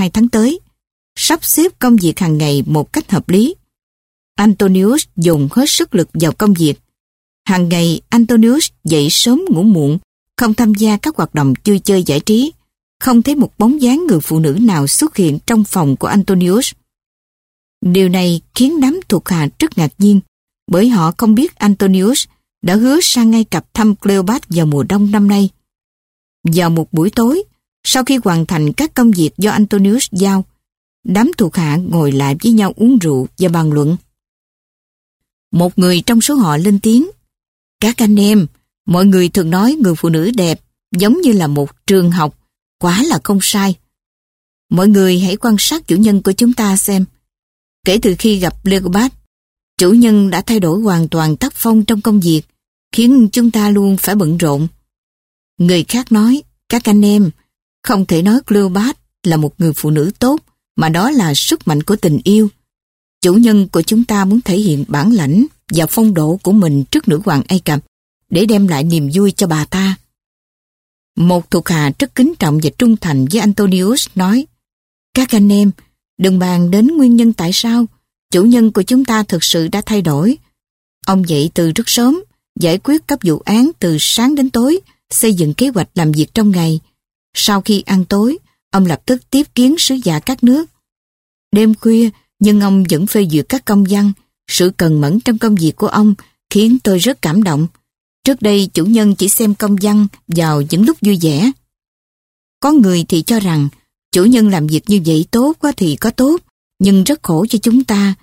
hai tháng tới, sắp xếp công việc hàng ngày một cách hợp lý. Antonius dùng hết sức lực vào công việc. Hàng ngày Antonius dậy sớm ngủ muộn, không tham gia các hoạt động vui chơi giải trí, không thấy một bóng dáng người phụ nữ nào xuất hiện trong phòng của Antonius. Điều này khiến đám thuộc hạ rất ngạc nhiên, bởi họ không biết Antonius đã hứa sang ngay cặp thăm Cleopat vào mùa đông năm nay. Vào một buổi tối, sau khi hoàn thành các công việc do Antonius giao, đám thuộc hạ ngồi lại với nhau uống rượu và bàn luận. Một người trong số họ lên tiếng, Các anh em, mọi người thường nói người phụ nữ đẹp giống như là một trường học, quá là không sai. Mọi người hãy quan sát chủ nhân của chúng ta xem. Kể từ khi gặp Leopold, chủ nhân đã thay đổi hoàn toàn tác phong trong công việc, khiến chúng ta luôn phải bận rộn. Người khác nói, các anh em, không thể nói Cleopatra là một người phụ nữ tốt, mà đó là sức mạnh của tình yêu. Chủ nhân của chúng ta muốn thể hiện bản lãnh và phong độ của mình trước nữ hoàng Ai Cập để đem lại niềm vui cho bà ta. Một thuộc hạ rất kính trọng và trung thành với Antonius nói Các anh em, đừng bàn đến nguyên nhân tại sao chủ nhân của chúng ta thực sự đã thay đổi. Ông dậy từ rất sớm, giải quyết các vụ án từ sáng đến tối, xây dựng kế hoạch làm việc trong ngày. Sau khi ăn tối, ông lập tức tiếp kiến sứ giả các nước. Đêm khuya, nhưng ông vẫn phê duyệt các công văn. Sự cần mẫn trong công việc của ông khiến tôi rất cảm động. Trước đây chủ nhân chỉ xem công văn vào những lúc vui vẻ. Có người thì cho rằng chủ nhân làm việc như vậy tốt quá thì có tốt, nhưng rất khổ cho chúng ta.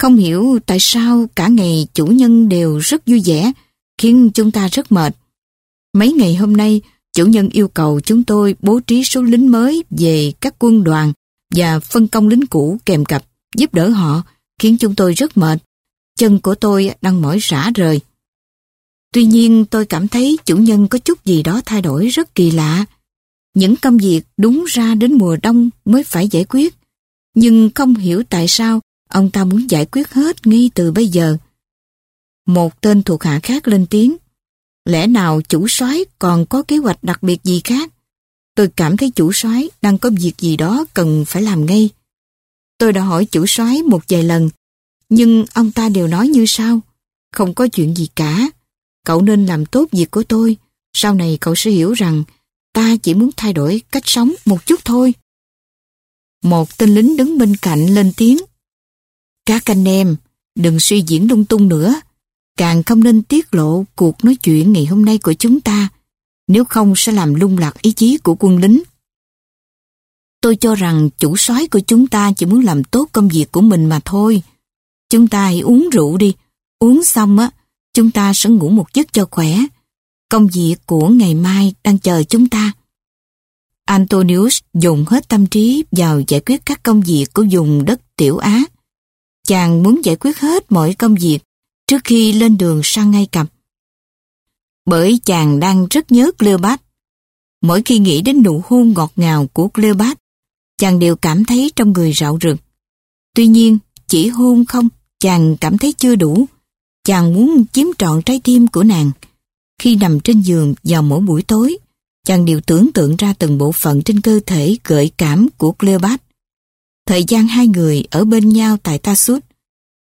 Không hiểu tại sao cả ngày chủ nhân đều rất vui vẻ, khiến chúng ta rất mệt. Mấy ngày hôm nay, chủ nhân yêu cầu chúng tôi bố trí số lính mới về các quân đoàn và phân công lính cũ kèm cặp, giúp đỡ họ, khiến chúng tôi rất mệt. Chân của tôi đang mỏi rã rời. Tuy nhiên tôi cảm thấy chủ nhân có chút gì đó thay đổi rất kỳ lạ. Những công việc đúng ra đến mùa đông mới phải giải quyết. Nhưng không hiểu tại sao ông ta muốn giải quyết hết ngay từ bây giờ. Một tên thuộc hạ khác lên tiếng. Lẽ nào chủ soái còn có kế hoạch đặc biệt gì khác? Tôi cảm thấy chủ soái đang có việc gì đó cần phải làm ngay. Tôi đã hỏi chủ soái một vài lần, nhưng ông ta đều nói như sau. Không có chuyện gì cả. Cậu nên làm tốt việc của tôi. Sau này cậu sẽ hiểu rằng ta chỉ muốn thay đổi cách sống một chút thôi. Một tên lính đứng bên cạnh lên tiếng. Các anh em, đừng suy diễn lung tung nữa. Càng không nên tiết lộ cuộc nói chuyện ngày hôm nay của chúng ta, nếu không sẽ làm lung lạc ý chí của quân lính. Tôi cho rằng chủ soái của chúng ta chỉ muốn làm tốt công việc của mình mà thôi. Chúng ta hãy uống rượu đi, uống xong á, chúng ta sẽ ngủ một giấc cho khỏe. Công việc của ngày mai đang chờ chúng ta. Antonius dùng hết tâm trí vào giải quyết các công việc của vùng đất Tiểu Á. Chàng muốn giải quyết hết mọi công việc trước khi lên đường sang Ai Cập. Bởi chàng đang rất nhớ Cleopat. Mỗi khi nghĩ đến nụ hôn ngọt ngào của Cleopat, chàng đều cảm thấy trong người rạo rực. Tuy nhiên, chỉ hôn không, chàng cảm thấy chưa đủ. Chàng muốn chiếm trọn trái tim của nàng. Khi nằm trên giường vào mỗi buổi tối, chàng đều tưởng tượng ra từng bộ phận trên cơ thể gợi cảm của Cleopat. Thời gian hai người ở bên nhau tại Tassus,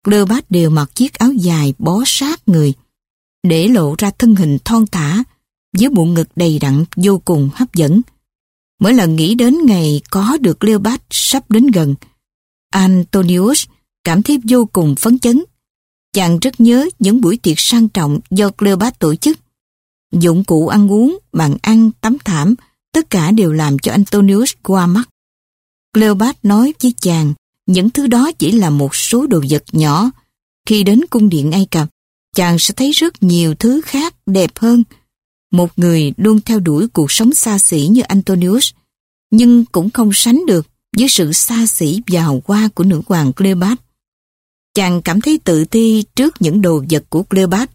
Cleopat đều mặc chiếc áo dài bó sát người, để lộ ra thân hình thon thả, với bụng ngực đầy đặn vô cùng hấp dẫn. Mỗi lần nghĩ đến ngày có được Cleopat sắp đến gần, Antonius cảm thấy vô cùng phấn chấn. Chàng rất nhớ những buổi tiệc sang trọng do Cleopat tổ chức. Dụng cụ ăn uống, bàn ăn, tắm thảm, tất cả đều làm cho Antonius qua mắt. Cleopat nói với chàng, những thứ đó chỉ là một số đồ vật nhỏ. Khi đến cung điện Ai Cập, chàng sẽ thấy rất nhiều thứ khác đẹp hơn. Một người luôn theo đuổi cuộc sống xa xỉ như Antonius, nhưng cũng không sánh được với sự xa xỉ và hào hoa của nữ hoàng Cleopat. Chàng cảm thấy tự ti trước những đồ vật của Cleopat,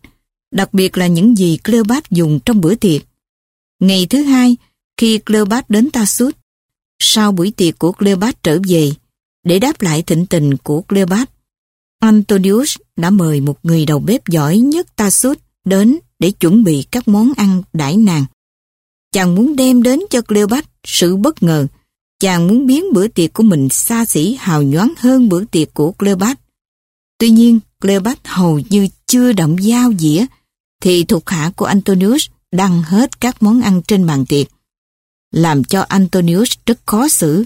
đặc biệt là những gì Cleopat dùng trong bữa tiệc. Ngày thứ hai, khi Cleopat đến Tassus, sau buổi tiệc của Cleopat trở về, để đáp lại thịnh tình của Cleopat, Antonius đã mời một người đầu bếp giỏi nhất Tassus đến để chuẩn bị các món ăn đãi nàng. Chàng muốn đem đến cho Cleopat sự bất ngờ, Chàng muốn biến bữa tiệc của mình xa xỉ hào nhoáng hơn bữa tiệc của Cleopat. Tuy nhiên, Cleopat hầu như chưa động dao dĩa, thì thuộc hạ của Antonius đăng hết các món ăn trên bàn tiệc, làm cho Antonius rất khó xử.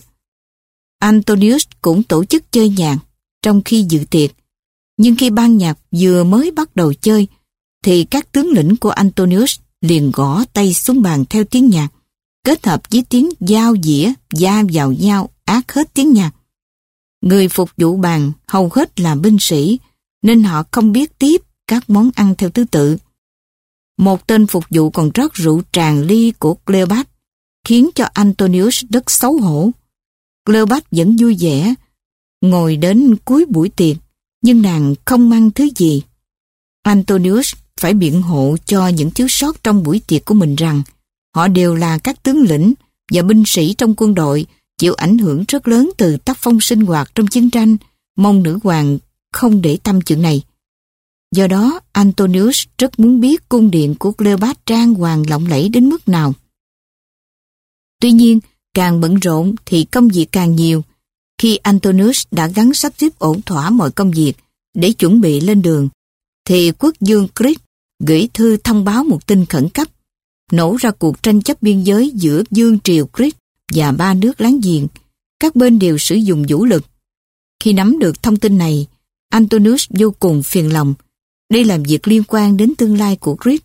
Antonius cũng tổ chức chơi nhạc trong khi dự tiệc, nhưng khi ban nhạc vừa mới bắt đầu chơi, thì các tướng lĩnh của Antonius liền gõ tay xuống bàn theo tiếng nhạc, kết hợp với tiếng giao dĩa, da vào nhau ác hết tiếng nhạc. Người phục vụ bàn hầu hết là binh sĩ, nên họ không biết tiếp các món ăn theo thứ tự. Một tên phục vụ còn rót rượu tràn ly của Cleopat, khiến cho Antonius rất xấu hổ. Cleopat vẫn vui vẻ, ngồi đến cuối buổi tiệc, nhưng nàng không mang thứ gì. Antonius phải biện hộ cho những thiếu sót trong buổi tiệc của mình rằng họ đều là các tướng lĩnh và binh sĩ trong quân đội chịu ảnh hưởng rất lớn từ tác phong sinh hoạt trong chiến tranh, mong nữ hoàng không để tâm chuyện này. Do đó, Antonius rất muốn biết cung điện của Cleopatra trang hoàng lộng lẫy đến mức nào. Tuy nhiên, càng bận rộn thì công việc càng nhiều. Khi Antonius đã gắn sắp xếp ổn thỏa mọi công việc để chuẩn bị lên đường, thì quốc dương Chris gửi thư thông báo một tin khẩn cấp, nổ ra cuộc tranh chấp biên giới giữa Dương Triều Chris và ba nước láng giềng. Các bên đều sử dụng vũ lực. Khi nắm được thông tin này, Antonius vô cùng phiền lòng. Đây là việc liên quan đến tương lai của Chris,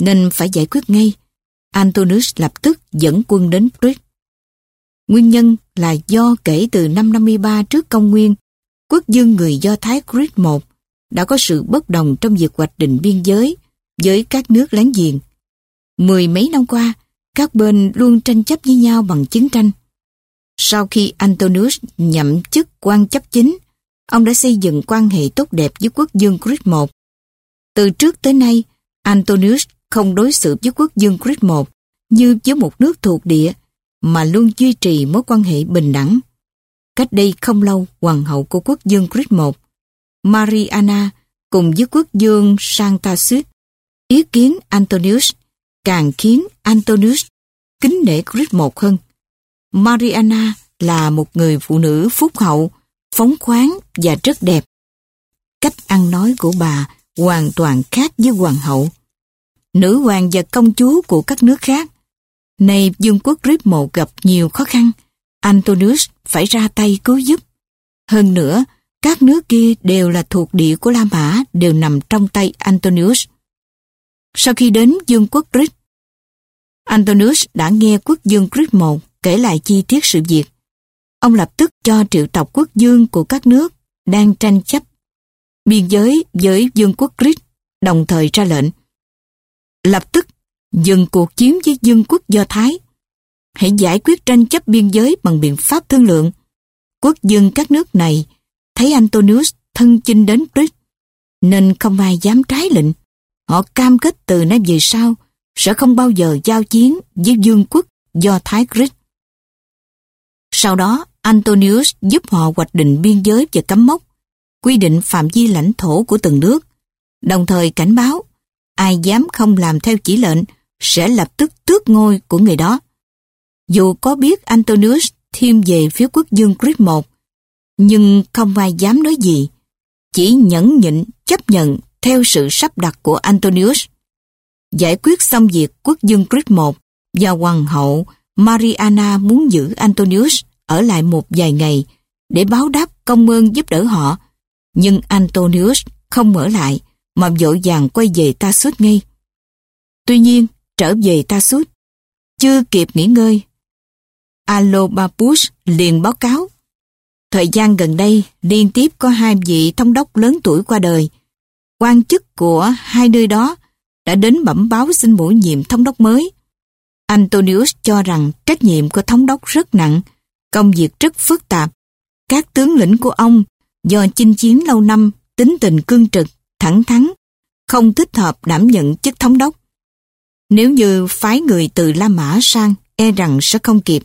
nên phải giải quyết ngay. Antonius lập tức dẫn quân đến Chris. Nguyên nhân là do kể từ năm 53 trước công nguyên, quốc dương người Do Thái Chris I đã có sự bất đồng trong việc hoạch định biên giới với các nước láng giềng. Mười mấy năm qua, các bên luôn tranh chấp với nhau bằng chiến tranh. Sau khi Antonius nhậm chức quan chấp chính, ông đã xây dựng quan hệ tốt đẹp với quốc dương Chris I. Từ trước tới nay, Antonius không đối xử với quốc dương Chris I như với một nước thuộc địa, mà luôn duy trì mối quan hệ bình đẳng. Cách đây không lâu, hoàng hậu của quốc dương Chris I, Mariana, cùng với quốc dương Santasus, ý kiến Antonius càng khiến Antonius kính nể Chris I hơn. Mariana là một người phụ nữ phúc hậu, phóng khoáng và rất đẹp. Cách ăn nói của bà hoàn toàn khác với hoàng hậu. Nữ hoàng và công chúa của các nước khác. Nay vương quốc Rip Mộ gặp nhiều khó khăn, Antonius phải ra tay cứu giúp. Hơn nữa, các nước kia đều là thuộc địa của La Mã, đều nằm trong tay Antonius. Sau khi đến vương quốc Rip, Antonius đã nghe quốc dương Rip Mộ kể lại chi tiết sự việc. Ông lập tức cho triệu tập quốc dương của các nước đang tranh chấp biên giới với vương quốc Rip đồng thời ra lệnh. Lập tức dừng cuộc chiến với vương quốc Do Thái. Hãy giải quyết tranh chấp biên giới bằng biện pháp thương lượng. Quốc dân các nước này thấy Antonius thân chinh đến Brit, nên không ai dám trái lệnh. Họ cam kết từ nay về sau sẽ không bao giờ giao chiến với vương quốc do Thái Chris. Sau đó, Antonius giúp họ hoạch định biên giới và cấm mốc, quy định phạm vi lãnh thổ của từng nước, đồng thời cảnh báo ai dám không làm theo chỉ lệnh sẽ lập tức tước ngôi của người đó. Dù có biết Antonius thêm về phía quốc dương Chris I, nhưng không ai dám nói gì, chỉ nhẫn nhịn chấp nhận theo sự sắp đặt của Antonius. Giải quyết xong việc quốc dương Chris I và hoàng hậu Mariana muốn giữ Antonius ở lại một vài ngày để báo đáp công ơn giúp đỡ họ, nhưng Antonius không mở lại mà vội vàng quay về Tarsus ngay. Tuy nhiên, trở về Tarsus, chưa kịp nghỉ ngơi, Alobapus liền báo cáo. Thời gian gần đây, liên tiếp có hai vị thống đốc lớn tuổi qua đời. quan chức của hai nơi đó đã đến bẩm báo xin bổ nhiệm thống đốc mới. Antonius cho rằng trách nhiệm của thống đốc rất nặng, công việc rất phức tạp. Các tướng lĩnh của ông do chinh chiến lâu năm, tính tình cương trực, thẳng thắn, không thích hợp đảm nhận chức thống đốc. Nếu như phái người từ La Mã sang, e rằng sẽ không kịp.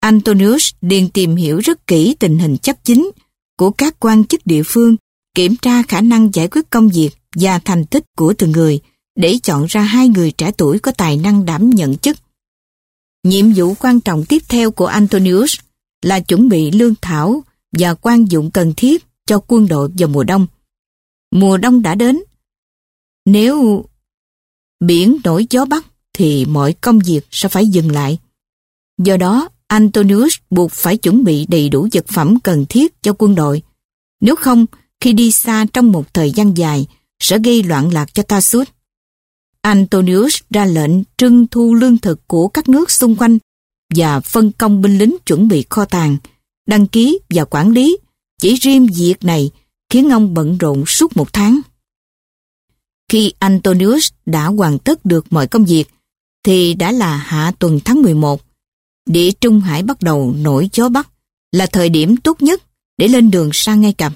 Antonius liền tìm hiểu rất kỹ tình hình chấp chính của các quan chức địa phương, kiểm tra khả năng giải quyết công việc và thành tích của từng người để chọn ra hai người trẻ tuổi có tài năng đảm nhận chức. Nhiệm vụ quan trọng tiếp theo của Antonius là chuẩn bị lương thảo và quan dụng cần thiết cho quân đội vào mùa đông. Mùa đông đã đến. Nếu biển nổi gió bắc thì mọi công việc sẽ phải dừng lại. Do đó, Antonius buộc phải chuẩn bị đầy đủ vật phẩm cần thiết cho quân đội. Nếu không, khi đi xa trong một thời gian dài, sẽ gây loạn lạc cho Tarsus. Antonius ra lệnh trưng thu lương thực của các nước xung quanh và phân công binh lính chuẩn bị kho tàng, đăng ký và quản lý. Chỉ riêng việc này khiến ông bận rộn suốt một tháng. Khi Antonius đã hoàn tất được mọi công việc, thì đã là hạ tuần tháng 11. Địa Trung Hải bắt đầu nổi gió Bắc, là thời điểm tốt nhất để lên đường sang Ai Cập.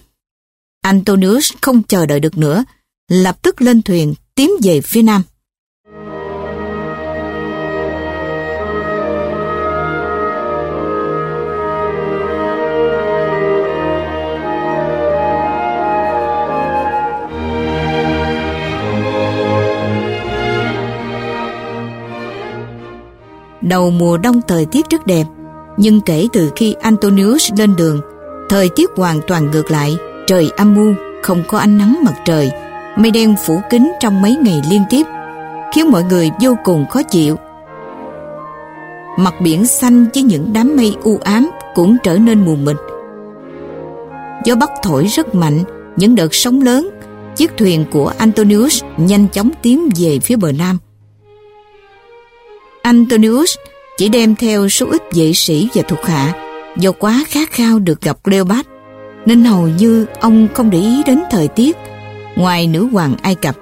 Antonius không chờ đợi được nữa, lập tức lên thuyền tiến về phía Nam. Đầu mùa đông thời tiết rất đẹp, nhưng kể từ khi Antonius lên đường, thời tiết hoàn toàn ngược lại, trời âm u, không có ánh nắng mặt trời, mây đen phủ kín trong mấy ngày liên tiếp, khiến mọi người vô cùng khó chịu. Mặt biển xanh với những đám mây u ám cũng trở nên mù mịt. Gió bắc thổi rất mạnh, những đợt sóng lớn, chiếc thuyền của Antonius nhanh chóng tiến về phía bờ nam. Antonius chỉ đem theo số ít vệ sĩ và thuộc hạ do quá khát khao được gặp Cleopat nên hầu như ông không để ý đến thời tiết ngoài nữ hoàng Ai Cập.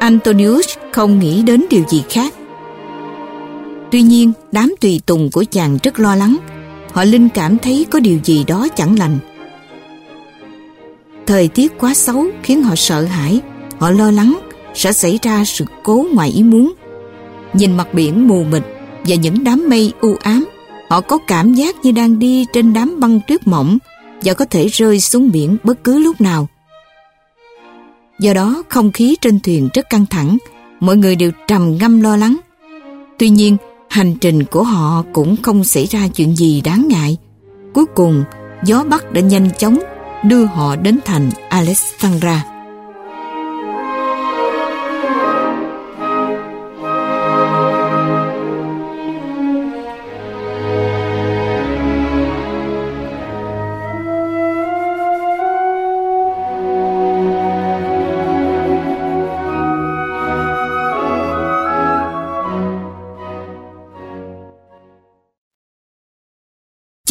Antonius không nghĩ đến điều gì khác. Tuy nhiên, đám tùy tùng của chàng rất lo lắng. Họ linh cảm thấy có điều gì đó chẳng lành. Thời tiết quá xấu khiến họ sợ hãi. Họ lo lắng sẽ xảy ra sự cố ngoài ý muốn. Nhìn mặt biển mù mịt và những đám mây u ám, họ có cảm giác như đang đi trên đám băng tuyết mỏng và có thể rơi xuống biển bất cứ lúc nào. Do đó, không khí trên thuyền rất căng thẳng, mọi người đều trầm ngâm lo lắng. Tuy nhiên, hành trình của họ cũng không xảy ra chuyện gì đáng ngại. Cuối cùng, gió Bắc đã nhanh chóng đưa họ đến thành Alexandra.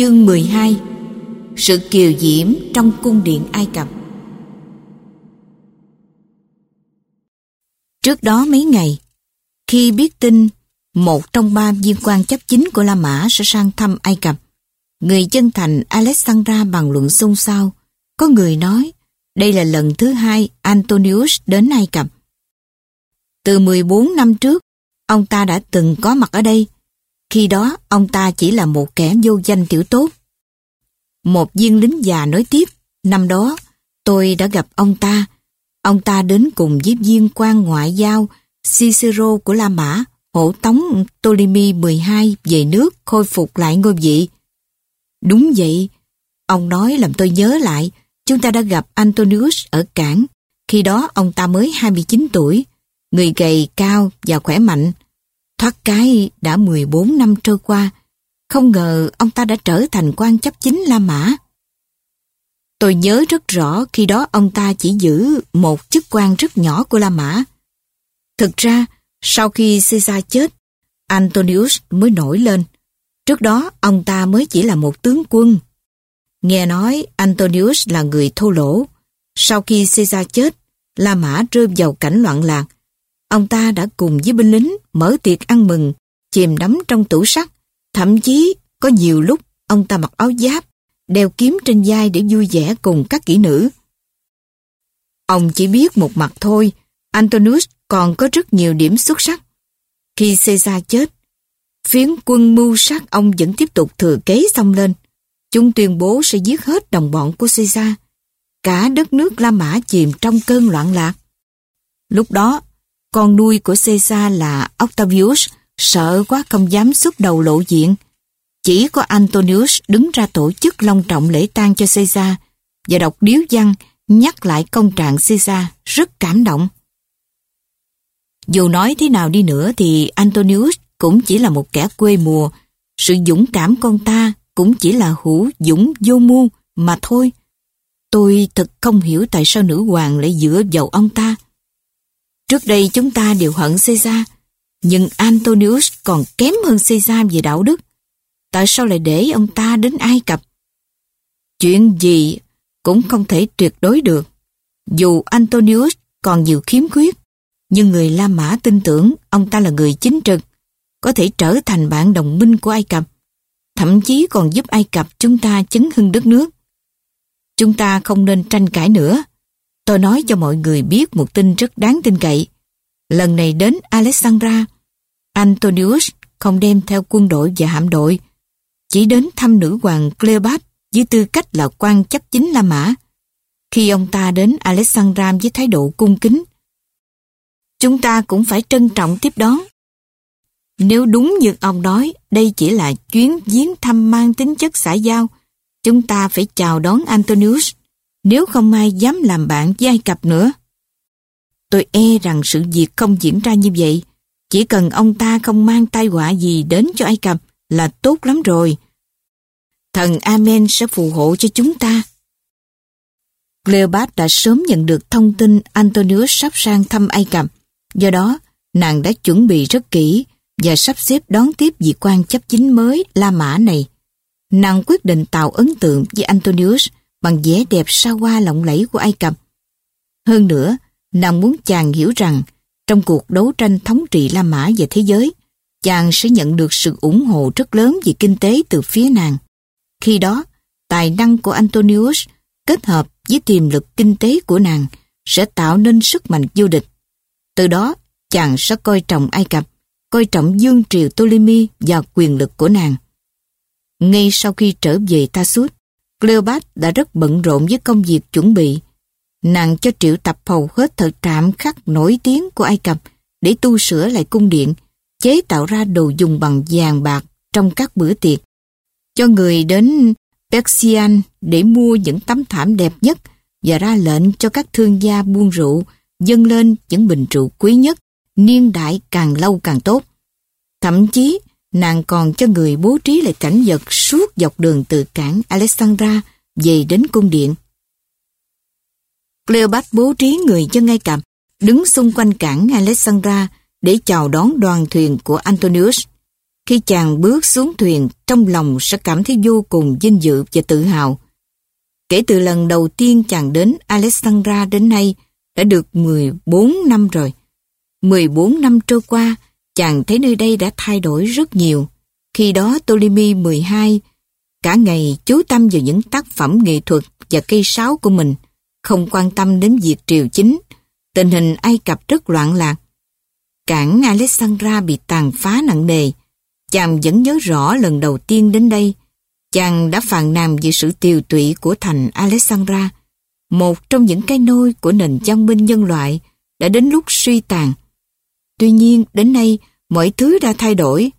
Chương 12 Sự kiều diễm trong cung điện Ai Cập Trước đó mấy ngày, khi biết tin một trong ba viên quan chấp chính của La Mã sẽ sang thăm Ai Cập, người chân thành Alexandra bằng luận xôn xao. Có người nói đây là lần thứ hai Antonius đến Ai Cập. Từ 14 năm trước, ông ta đã từng có mặt ở đây khi đó, ông ta chỉ là một kẻ vô danh tiểu tốt. Một viên lính già nói tiếp, năm đó, tôi đã gặp ông ta. Ông ta đến cùng với viên quan ngoại giao Cicero của La Mã, hộ tống Ptolemy 12 về nước khôi phục lại ngôi vị. Đúng vậy, ông nói làm tôi nhớ lại, chúng ta đã gặp Antonius ở cảng. Khi đó ông ta mới 29 tuổi, người gầy cao và khỏe mạnh. Thoát cái đã 14 năm trôi qua, không ngờ ông ta đã trở thành quan chấp chính La Mã. Tôi nhớ rất rõ khi đó ông ta chỉ giữ một chức quan rất nhỏ của La Mã. Thực ra, sau khi Caesar chết, Antonius mới nổi lên. Trước đó, ông ta mới chỉ là một tướng quân. Nghe nói Antonius là người thô lỗ. Sau khi Caesar chết, La Mã rơi vào cảnh loạn lạc Ông ta đã cùng với binh lính mở tiệc ăn mừng, chìm đắm trong tủ sắt. Thậm chí có nhiều lúc ông ta mặc áo giáp, đeo kiếm trên vai để vui vẻ cùng các kỹ nữ. Ông chỉ biết một mặt thôi, Antonius còn có rất nhiều điểm xuất sắc. Khi Caesar chết, phiến quân mưu sát ông vẫn tiếp tục thừa kế xông lên. Chúng tuyên bố sẽ giết hết đồng bọn của Caesar. Cả đất nước La Mã chìm trong cơn loạn lạc. Lúc đó, con nuôi của Caesar là Octavius, sợ quá không dám xuất đầu lộ diện. Chỉ có Antonius đứng ra tổ chức long trọng lễ tang cho Caesar, và đọc điếu văn nhắc lại công trạng Caesar rất cảm động. Dù nói thế nào đi nữa thì Antonius cũng chỉ là một kẻ quê mùa. Sự dũng cảm con ta cũng chỉ là hữu dũng vô mưu mà thôi. Tôi thật không hiểu tại sao nữ hoàng lại dựa vào ông ta. Trước đây chúng ta đều hận Caesar, nhưng Antonius còn kém hơn Caesar về đạo đức. Tại sao lại để ông ta đến Ai Cập? Chuyện gì cũng không thể tuyệt đối được. Dù Antonius còn nhiều khiếm khuyết, nhưng người La Mã tin tưởng ông ta là người chính trực, có thể trở thành bạn đồng minh của Ai Cập, thậm chí còn giúp Ai Cập chúng ta chấn hưng đất nước. Chúng ta không nên tranh cãi nữa. Tôi nói cho mọi người biết một tin rất đáng tin cậy. Lần này đến Alexandra, Antonius không đem theo quân đội và hạm đội, chỉ đến thăm nữ hoàng Cleopat với tư cách là quan chấp chính La Mã. Khi ông ta đến Alexandra với thái độ cung kính, chúng ta cũng phải trân trọng tiếp đón. Nếu đúng như ông nói, đây chỉ là chuyến viếng thăm mang tính chất xã giao, chúng ta phải chào đón Antonius, nếu không ai dám làm bạn với Ai Cập nữa. Tôi e rằng sự việc không diễn ra như vậy, chỉ cần ông ta không mang tai họa gì đến cho Ai Cập là tốt lắm rồi. Thần Amen sẽ phù hộ cho chúng ta. Cleopat đã sớm nhận được thông tin Antonius sắp sang thăm Ai Cập. Do đó, nàng đã chuẩn bị rất kỹ và sắp xếp đón tiếp vị quan chấp chính mới La Mã này. Nàng quyết định tạo ấn tượng với Antonius bằng vẻ đẹp xa hoa lộng lẫy của Ai Cập. Hơn nữa, nàng muốn chàng hiểu rằng trong cuộc đấu tranh thống trị La Mã về thế giới, chàng sẽ nhận được sự ủng hộ rất lớn về kinh tế từ phía nàng. Khi đó, tài năng của Antonius kết hợp với tiềm lực kinh tế của nàng sẽ tạo nên sức mạnh vô địch. Từ đó, chàng sẽ coi trọng Ai Cập, coi trọng dương triều Ptolemy và quyền lực của nàng. Ngay sau khi trở về Tassus, Cleopat đã rất bận rộn với công việc chuẩn bị. Nàng cho triệu tập hầu hết thợ trạm khắc nổi tiếng của Ai Cập để tu sửa lại cung điện, chế tạo ra đồ dùng bằng vàng bạc trong các bữa tiệc. Cho người đến Persian để mua những tấm thảm đẹp nhất và ra lệnh cho các thương gia buôn rượu dâng lên những bình rượu quý nhất, niên đại càng lâu càng tốt. Thậm chí, nàng còn cho người bố trí lại cảnh vật suốt dọc đường từ cảng Alexandra về đến cung điện. Cleopat bố trí người cho ngay cặp, đứng xung quanh cảng Alexandra để chào đón đoàn thuyền của Antonius. Khi chàng bước xuống thuyền, trong lòng sẽ cảm thấy vô cùng vinh dự và tự hào. Kể từ lần đầu tiên chàng đến Alexandra đến nay, đã được 14 năm rồi. 14 năm trôi qua, chàng thấy nơi đây đã thay đổi rất nhiều. Khi đó Ptolemy 12 cả ngày chú tâm vào những tác phẩm nghệ thuật và cây sáo của mình, không quan tâm đến việc triều chính. Tình hình Ai Cập rất loạn lạc. Cảng Alexandra bị tàn phá nặng nề. Chàng vẫn nhớ rõ lần đầu tiên đến đây, chàng đã phàn nàn về sự tiều tụy của thành Alexandra, một trong những cái nôi của nền văn minh nhân loại đã đến lúc suy tàn. Tuy nhiên, đến nay, mọi thứ đã thay đổi.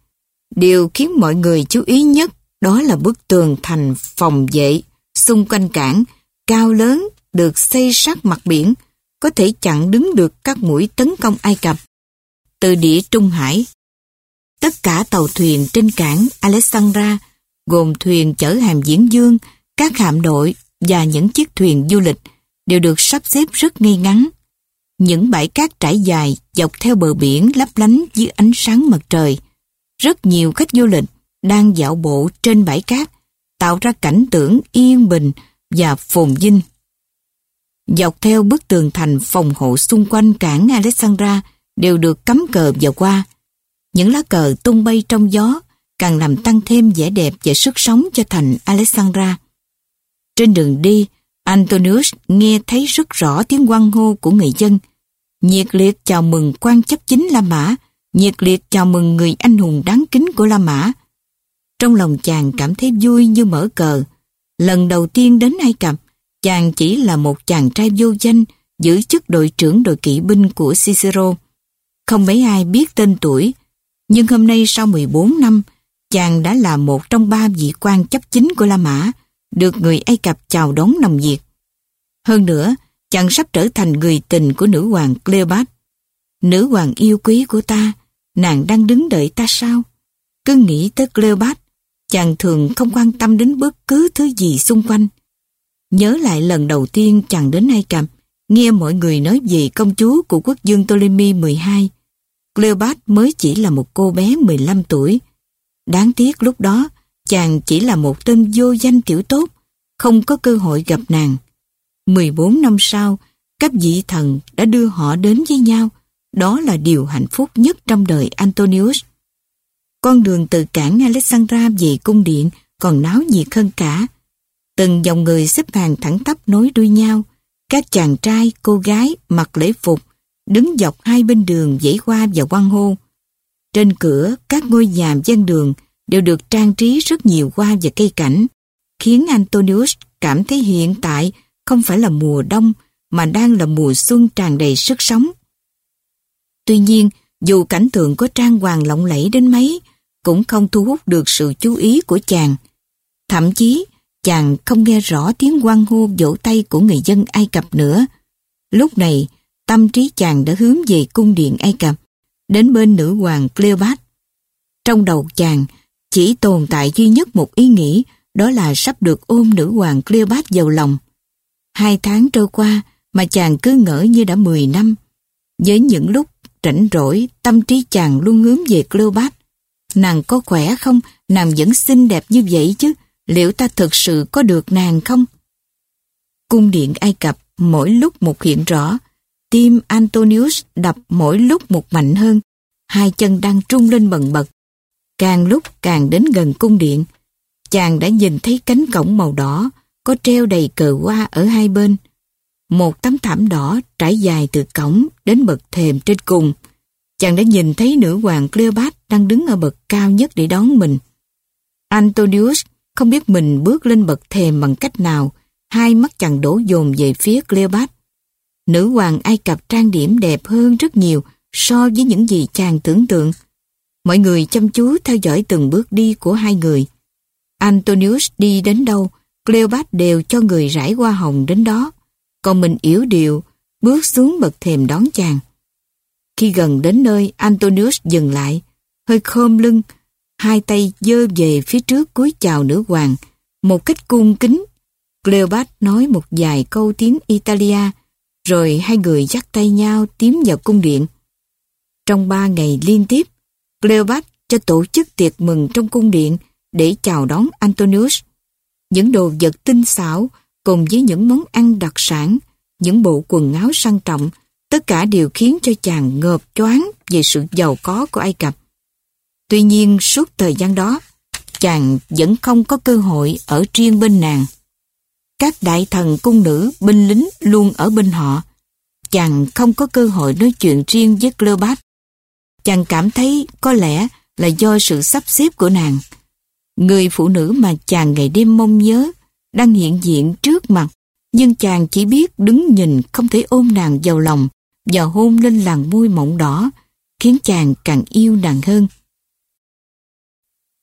Điều khiến mọi người chú ý nhất đó là bức tường thành phòng vệ xung quanh cảng, cao lớn, được xây sát mặt biển, có thể chặn đứng được các mũi tấn công Ai Cập. Từ địa Trung Hải, tất cả tàu thuyền trên cảng Alexandra, gồm thuyền chở hàng diễn dương, các hạm đội và những chiếc thuyền du lịch đều được sắp xếp rất ngay ngắn. Những bãi cát trải dài dọc theo bờ biển lấp lánh dưới ánh sáng mặt trời. Rất nhiều khách du lịch đang dạo bộ trên bãi cát, tạo ra cảnh tưởng yên bình và phồn vinh. Dọc theo bức tường thành phòng hộ xung quanh cảng Alexandra đều được cắm cờ và qua. Những lá cờ tung bay trong gió càng làm tăng thêm vẻ đẹp và sức sống cho thành Alexandra. Trên đường đi, Antonius nghe thấy rất rõ tiếng quan hô của người dân. Nhiệt liệt chào mừng quan chấp chính La Mã, nhiệt liệt chào mừng người anh hùng đáng kính của La Mã. Trong lòng chàng cảm thấy vui như mở cờ. Lần đầu tiên đến Ai Cập, chàng chỉ là một chàng trai vô danh giữ chức đội trưởng đội kỵ binh của Cicero. Không mấy ai biết tên tuổi, Nhưng hôm nay sau 14 năm, chàng đã là một trong ba vị quan chấp chính của La Mã, được người Ai Cập chào đón nồng nhiệt. Hơn nữa, chàng sắp trở thành người tình của nữ hoàng Cleopat. Nữ hoàng yêu quý của ta, nàng đang đứng đợi ta sao? Cứ nghĩ tới Cleopat, chàng thường không quan tâm đến bất cứ thứ gì xung quanh. Nhớ lại lần đầu tiên chàng đến Ai Cập, nghe mọi người nói về công chúa của quốc dương Ptolemy 12. Cleopat mới chỉ là một cô bé 15 tuổi. Đáng tiếc lúc đó, chàng chỉ là một tên vô danh tiểu tốt, không có cơ hội gặp nàng. 14 năm sau, các vị thần đã đưa họ đến với nhau. Đó là điều hạnh phúc nhất trong đời Antonius. Con đường từ cảng Alexandra về cung điện còn náo nhiệt hơn cả. Từng dòng người xếp hàng thẳng tắp nối đuôi nhau. Các chàng trai, cô gái mặc lễ phục, đứng dọc hai bên đường dãy hoa và quan hô. Trên cửa, các ngôi nhà gian đường đều được trang trí rất nhiều hoa và cây cảnh, khiến Antonius cảm thấy hiện tại không phải là mùa đông mà đang là mùa xuân tràn đầy sức sống. Tuy nhiên, dù cảnh tượng có trang hoàng lộng lẫy đến mấy, cũng không thu hút được sự chú ý của chàng. Thậm chí, chàng không nghe rõ tiếng quan hô vỗ tay của người dân Ai Cập nữa. Lúc này, tâm trí chàng đã hướng về cung điện Ai Cập, đến bên nữ hoàng Cleopat. Trong đầu chàng, chỉ tồn tại duy nhất một ý nghĩ, đó là sắp được ôm nữ hoàng Cleopat vào lòng. Hai tháng trôi qua mà chàng cứ ngỡ như đã 10 năm. Với những lúc rảnh rỗi, tâm trí chàng luôn hướng về Cleopat. Nàng có khỏe không? Nàng vẫn xinh đẹp như vậy chứ. Liệu ta thực sự có được nàng không? Cung điện Ai Cập mỗi lúc một hiện rõ. Tim Antonius đập mỗi lúc một mạnh hơn. Hai chân đang trung lên bần bật. Càng lúc càng đến gần cung điện, chàng đã nhìn thấy cánh cổng màu đỏ có treo đầy cờ hoa ở hai bên. Một tấm thảm đỏ trải dài từ cổng đến bậc thềm trên cùng. Chàng đã nhìn thấy nữ hoàng Cleopat đang đứng ở bậc cao nhất để đón mình. Antonius không biết mình bước lên bậc thềm bằng cách nào, hai mắt chàng đổ dồn về phía Cleopat. Nữ hoàng Ai Cập trang điểm đẹp hơn rất nhiều so với những gì chàng tưởng tượng. Mọi người chăm chú theo dõi từng bước đi của hai người. Antonius đi đến đâu, Cleopat đều cho người rải hoa hồng đến đó, còn mình yếu điệu, bước xuống bậc thềm đón chàng. Khi gần đến nơi, Antonius dừng lại, hơi khom lưng, hai tay dơ về phía trước cúi chào nữ hoàng, một cách cung kính. Cleopat nói một vài câu tiếng Italia, rồi hai người dắt tay nhau tiến vào cung điện. Trong ba ngày liên tiếp, Cleopat cho tổ chức tiệc mừng trong cung điện để chào đón Antonius những đồ vật tinh xảo cùng với những món ăn đặc sản, những bộ quần áo sang trọng, tất cả đều khiến cho chàng ngợp choáng về sự giàu có của Ai Cập. Tuy nhiên suốt thời gian đó, chàng vẫn không có cơ hội ở riêng bên nàng. Các đại thần cung nữ, binh lính luôn ở bên họ. Chàng không có cơ hội nói chuyện riêng với Cleopat. Chàng cảm thấy có lẽ là do sự sắp xếp của nàng. Người phụ nữ mà chàng ngày đêm mong nhớ đang hiện diện trước mặt, nhưng chàng chỉ biết đứng nhìn không thể ôm nàng vào lòng và hôn lên làn môi mộng đỏ, khiến chàng càng yêu nàng hơn.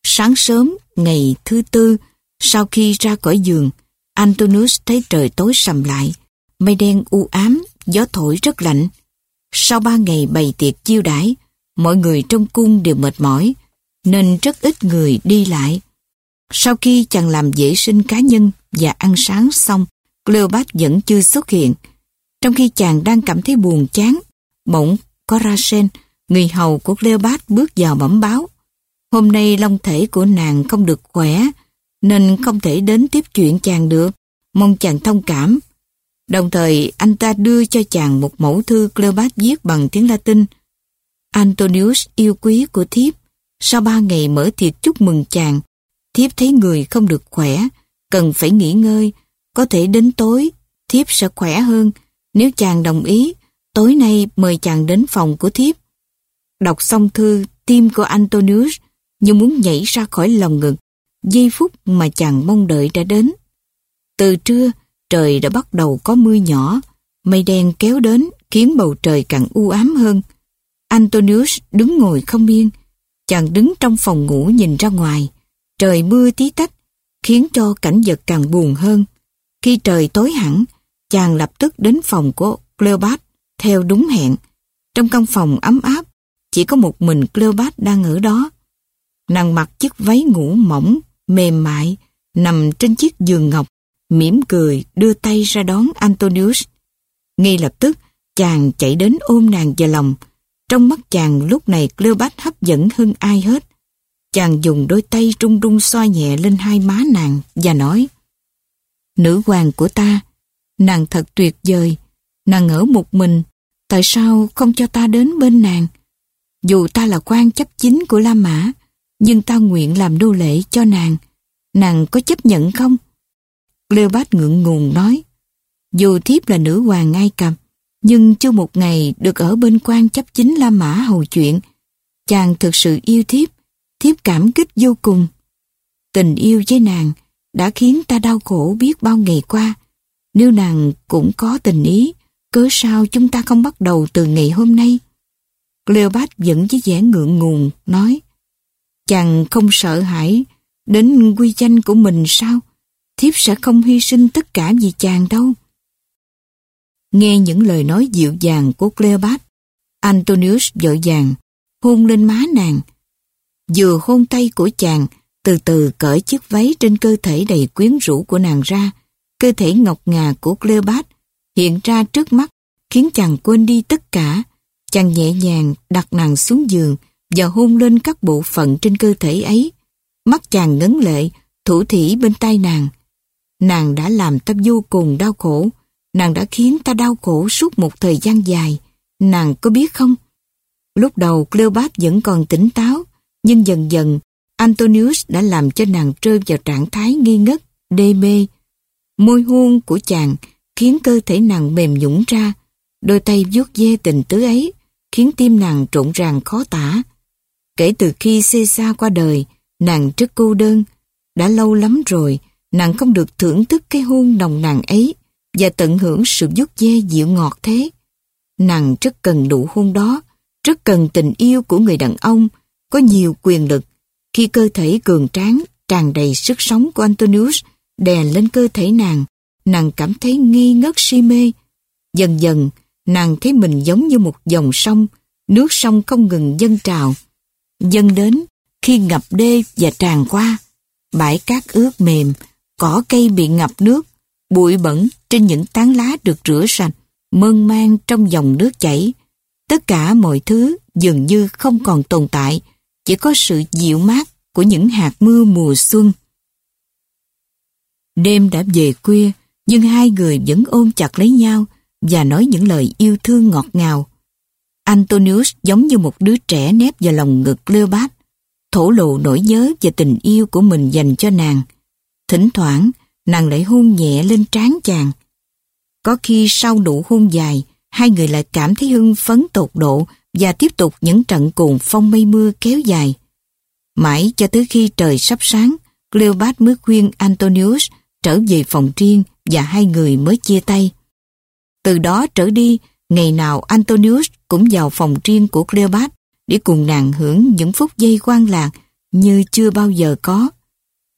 Sáng sớm, ngày thứ tư, sau khi ra khỏi giường, Antonius thấy trời tối sầm lại, mây đen u ám, gió thổi rất lạnh. Sau ba ngày bày tiệc chiêu đãi, mọi người trong cung đều mệt mỏi, nên rất ít người đi lại. Sau khi chàng làm vệ sinh cá nhân và ăn sáng xong, Cleopat vẫn chưa xuất hiện. Trong khi chàng đang cảm thấy buồn chán, bỗng có Rasen, người hầu của Cleopat bước vào bẩm báo. Hôm nay long thể của nàng không được khỏe, nên không thể đến tiếp chuyện chàng được, mong chàng thông cảm. Đồng thời anh ta đưa cho chàng một mẫu thư Cleopat viết bằng tiếng Latin. Antonius yêu quý của thiếp, sau ba ngày mở tiệc chúc mừng chàng, thiếp thấy người không được khỏe, cần phải nghỉ ngơi, có thể đến tối, thiếp sẽ khỏe hơn. Nếu chàng đồng ý, tối nay mời chàng đến phòng của thiếp. Đọc xong thư, tim của Antonius như muốn nhảy ra khỏi lòng ngực. Giây phút mà chàng mong đợi đã đến. Từ trưa, trời đã bắt đầu có mưa nhỏ, mây đen kéo đến khiến bầu trời càng u ám hơn. Antonius đứng ngồi không yên, Chàng đứng trong phòng ngủ nhìn ra ngoài. Trời mưa tí tách, khiến cho cảnh vật càng buồn hơn. Khi trời tối hẳn, chàng lập tức đến phòng của Cleopat theo đúng hẹn. Trong căn phòng ấm áp, chỉ có một mình Cleopat đang ở đó. Nàng mặc chiếc váy ngủ mỏng, mềm mại, nằm trên chiếc giường ngọc, mỉm cười đưa tay ra đón Antonius. Ngay lập tức, chàng chạy đến ôm nàng vào lòng. Trong mắt chàng lúc này Cleopat hấp dẫn hơn ai hết. Chàng dùng đôi tay trung rung xoa nhẹ lên hai má nàng và nói Nữ hoàng của ta, nàng thật tuyệt vời, nàng ở một mình, tại sao không cho ta đến bên nàng? Dù ta là quan chấp chính của La Mã, nhưng ta nguyện làm đô lệ cho nàng. Nàng có chấp nhận không? Cleopat ngượng ngùng nói, dù thiếp là nữ hoàng Ai Cập, nhưng chưa một ngày được ở bên quan chấp chính La Mã hầu chuyện. Chàng thực sự yêu thiếp, thiếp cảm kích vô cùng. Tình yêu với nàng đã khiến ta đau khổ biết bao ngày qua. Nếu nàng cũng có tình ý, cớ sao chúng ta không bắt đầu từ ngày hôm nay? Cleopat vẫn với vẻ ngượng ngùng, nói Chàng không sợ hãi đến quy danh của mình sao? Thiếp sẽ không hy sinh tất cả vì chàng đâu. Nghe những lời nói dịu dàng của Cleopat, Antonius dội vàng hôn lên má nàng. Vừa hôn tay của chàng, từ từ cởi chiếc váy trên cơ thể đầy quyến rũ của nàng ra. Cơ thể ngọc ngà của Cleopat hiện ra trước mắt, khiến chàng quên đi tất cả. Chàng nhẹ nhàng đặt nàng xuống giường và hôn lên các bộ phận trên cơ thể ấy. Mắt chàng ngấn lệ, thủ thỉ bên tay nàng. Nàng đã làm ta vô cùng đau khổ. Nàng đã khiến ta đau khổ suốt một thời gian dài. Nàng có biết không? Lúc đầu Cleopat vẫn còn tỉnh táo, nhưng dần dần Antonius đã làm cho nàng rơi vào trạng thái nghi ngất, đê mê. Môi hôn của chàng khiến cơ thể nàng mềm nhũng ra, đôi tay vuốt ve tình tứ ấy khiến tim nàng trộn ràng khó tả. Kể từ khi Caesar qua đời, nàng rất cô đơn. Đã lâu lắm rồi, nàng không được thưởng thức cái hôn nồng nàng ấy và tận hưởng sự vuốt ve dịu ngọt thế. Nàng rất cần đủ hôn đó, rất cần tình yêu của người đàn ông, có nhiều quyền lực. Khi cơ thể cường tráng, tràn đầy sức sống của Antonius đè lên cơ thể nàng, nàng cảm thấy nghi ngất si mê. Dần dần, nàng thấy mình giống như một dòng sông, nước sông không ngừng dâng trào. Dâng đến, khi ngập đê và tràn qua, bãi cát ướt mềm, cỏ cây bị ngập nước, bụi bẩn trên những tán lá được rửa sạch, mơn man trong dòng nước chảy. Tất cả mọi thứ dường như không còn tồn tại, chỉ có sự dịu mát của những hạt mưa mùa xuân. Đêm đã về khuya, nhưng hai người vẫn ôm chặt lấy nhau và nói những lời yêu thương ngọt ngào. Antonius giống như một đứa trẻ nép vào lòng ngực Cleopat, thổ lộ nỗi nhớ và tình yêu của mình dành cho nàng. Thỉnh thoảng, nàng lại hôn nhẹ lên trán chàng. Có khi sau nụ hôn dài, hai người lại cảm thấy hưng phấn tột độ và tiếp tục những trận cuồng phong mây mưa kéo dài. Mãi cho tới khi trời sắp sáng, Cleopat mới khuyên Antonius trở về phòng riêng và hai người mới chia tay. Từ đó trở đi, ngày nào Antonius cũng vào phòng riêng của Cleopat để cùng nàng hưởng những phút giây quan lạc như chưa bao giờ có.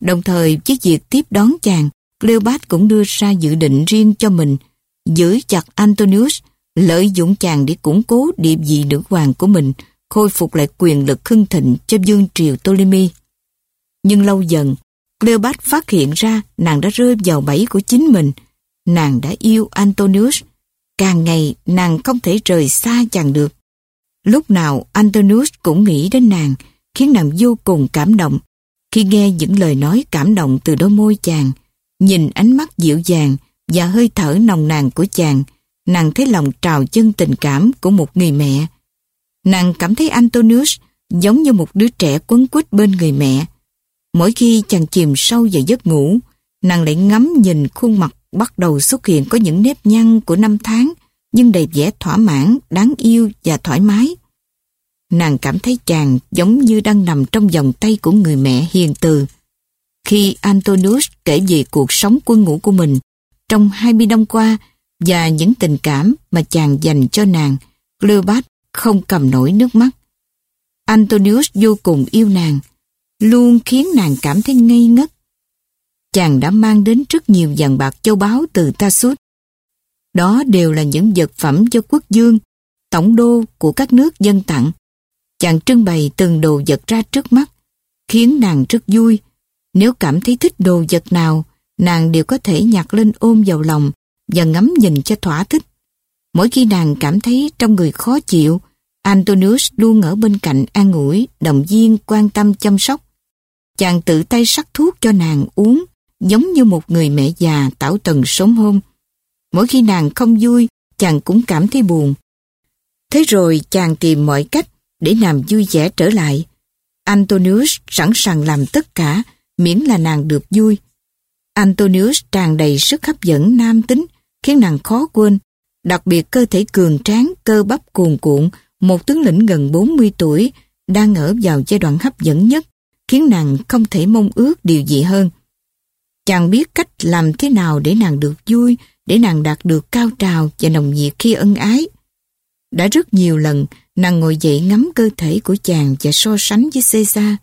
Đồng thời với việc tiếp đón chàng, Cleopat cũng đưa ra dự định riêng cho mình, giữ chặt Antonius, lợi dụng chàng để củng cố địa vị nữ hoàng của mình, khôi phục lại quyền lực hưng thịnh cho vương triều Ptolemy. Nhưng lâu dần, Cleopat phát hiện ra nàng đã rơi vào bẫy của chính mình. Nàng đã yêu Antonius. Càng ngày nàng không thể rời xa chàng được. Lúc nào Antonius cũng nghĩ đến nàng, khiến nàng vô cùng cảm động. Khi nghe những lời nói cảm động từ đôi môi chàng, nhìn ánh mắt dịu dàng và hơi thở nồng nàn của chàng, nàng thấy lòng trào chân tình cảm của một người mẹ. Nàng cảm thấy Antonius giống như một đứa trẻ quấn quýt bên người mẹ. Mỗi khi chàng chìm sâu vào giấc ngủ, nàng lại ngắm nhìn khuôn mặt bắt đầu xuất hiện có những nếp nhăn của năm tháng, nhưng đầy vẻ thỏa mãn, đáng yêu và thoải mái. Nàng cảm thấy chàng giống như đang nằm trong vòng tay của người mẹ hiền từ. Khi Antonius kể về cuộc sống quân ngũ của mình trong 20 năm qua và những tình cảm mà chàng dành cho nàng, Cleopat không cầm nổi nước mắt. Antonius vô cùng yêu nàng, luôn khiến nàng cảm thấy ngây ngất. Chàng đã mang đến rất nhiều vàng bạc châu báu từ Tassus. Đó đều là những vật phẩm cho quốc dương, tổng đô của các nước dân tặng. Chàng trưng bày từng đồ vật ra trước mắt, khiến nàng rất vui. Nếu cảm thấy thích đồ vật nào, nàng đều có thể nhặt lên ôm vào lòng và ngắm nhìn cho thỏa thích. Mỗi khi nàng cảm thấy trong người khó chịu, Antonius luôn ở bên cạnh an ủi, động viên, quan tâm chăm sóc. Chàng tự tay sắc thuốc cho nàng uống, giống như một người mẹ già tảo tần sớm hôm. Mỗi khi nàng không vui, chàng cũng cảm thấy buồn. Thế rồi chàng tìm mọi cách để làm vui vẻ trở lại. Antonius sẵn sàng làm tất cả, miễn là nàng được vui. Antonius tràn đầy sức hấp dẫn nam tính, khiến nàng khó quên. Đặc biệt cơ thể cường tráng, cơ bắp cuồn cuộn, một tướng lĩnh gần 40 tuổi, đang ở vào giai đoạn hấp dẫn nhất, khiến nàng không thể mong ước điều gì hơn. Chàng biết cách làm thế nào để nàng được vui, để nàng đạt được cao trào và nồng nhiệt khi ân ái. Đã rất nhiều lần, nàng ngồi dậy ngắm cơ thể của chàng và so sánh với Caesar.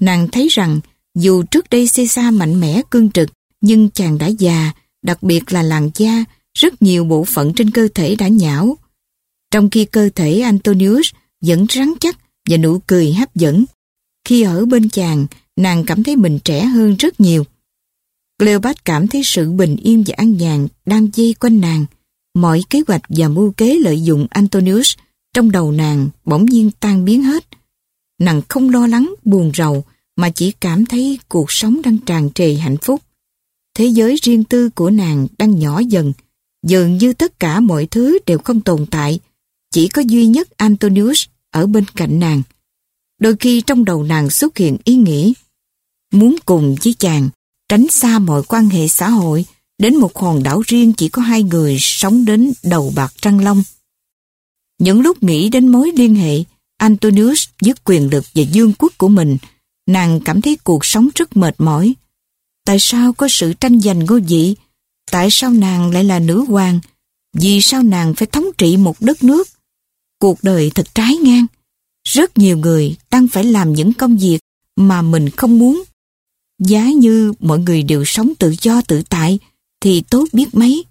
Nàng thấy rằng, dù trước đây Caesar mạnh mẽ cương trực, nhưng chàng đã già, đặc biệt là làn da, rất nhiều bộ phận trên cơ thể đã nhão. Trong khi cơ thể Antonius vẫn rắn chắc và nụ cười hấp dẫn. Khi ở bên chàng, nàng cảm thấy mình trẻ hơn rất nhiều. Cleopat cảm thấy sự bình yên và an nhàn đang dây quanh nàng. Mọi kế hoạch và mưu kế lợi dụng Antonius trong đầu nàng bỗng nhiên tan biến hết. Nàng không lo lắng, buồn rầu mà chỉ cảm thấy cuộc sống đang tràn trề hạnh phúc. Thế giới riêng tư của nàng đang nhỏ dần, dường như tất cả mọi thứ đều không tồn tại, chỉ có duy nhất Antonius ở bên cạnh nàng. Đôi khi trong đầu nàng xuất hiện ý nghĩ muốn cùng với chàng tránh xa mọi quan hệ xã hội đến một hòn đảo riêng chỉ có hai người sống đến đầu bạc trăng long. Những lúc nghĩ đến mối liên hệ Antonius với quyền lực và dương quốc của mình nàng cảm thấy cuộc sống rất mệt mỏi. Tại sao có sự tranh giành ngôi vị? Tại sao nàng lại là nữ hoàng? Vì sao nàng phải thống trị một đất nước? Cuộc đời thật trái ngang. Rất nhiều người đang phải làm những công việc mà mình không muốn. Giá như mọi người đều sống tự do tự tại thì tốt biết mấy.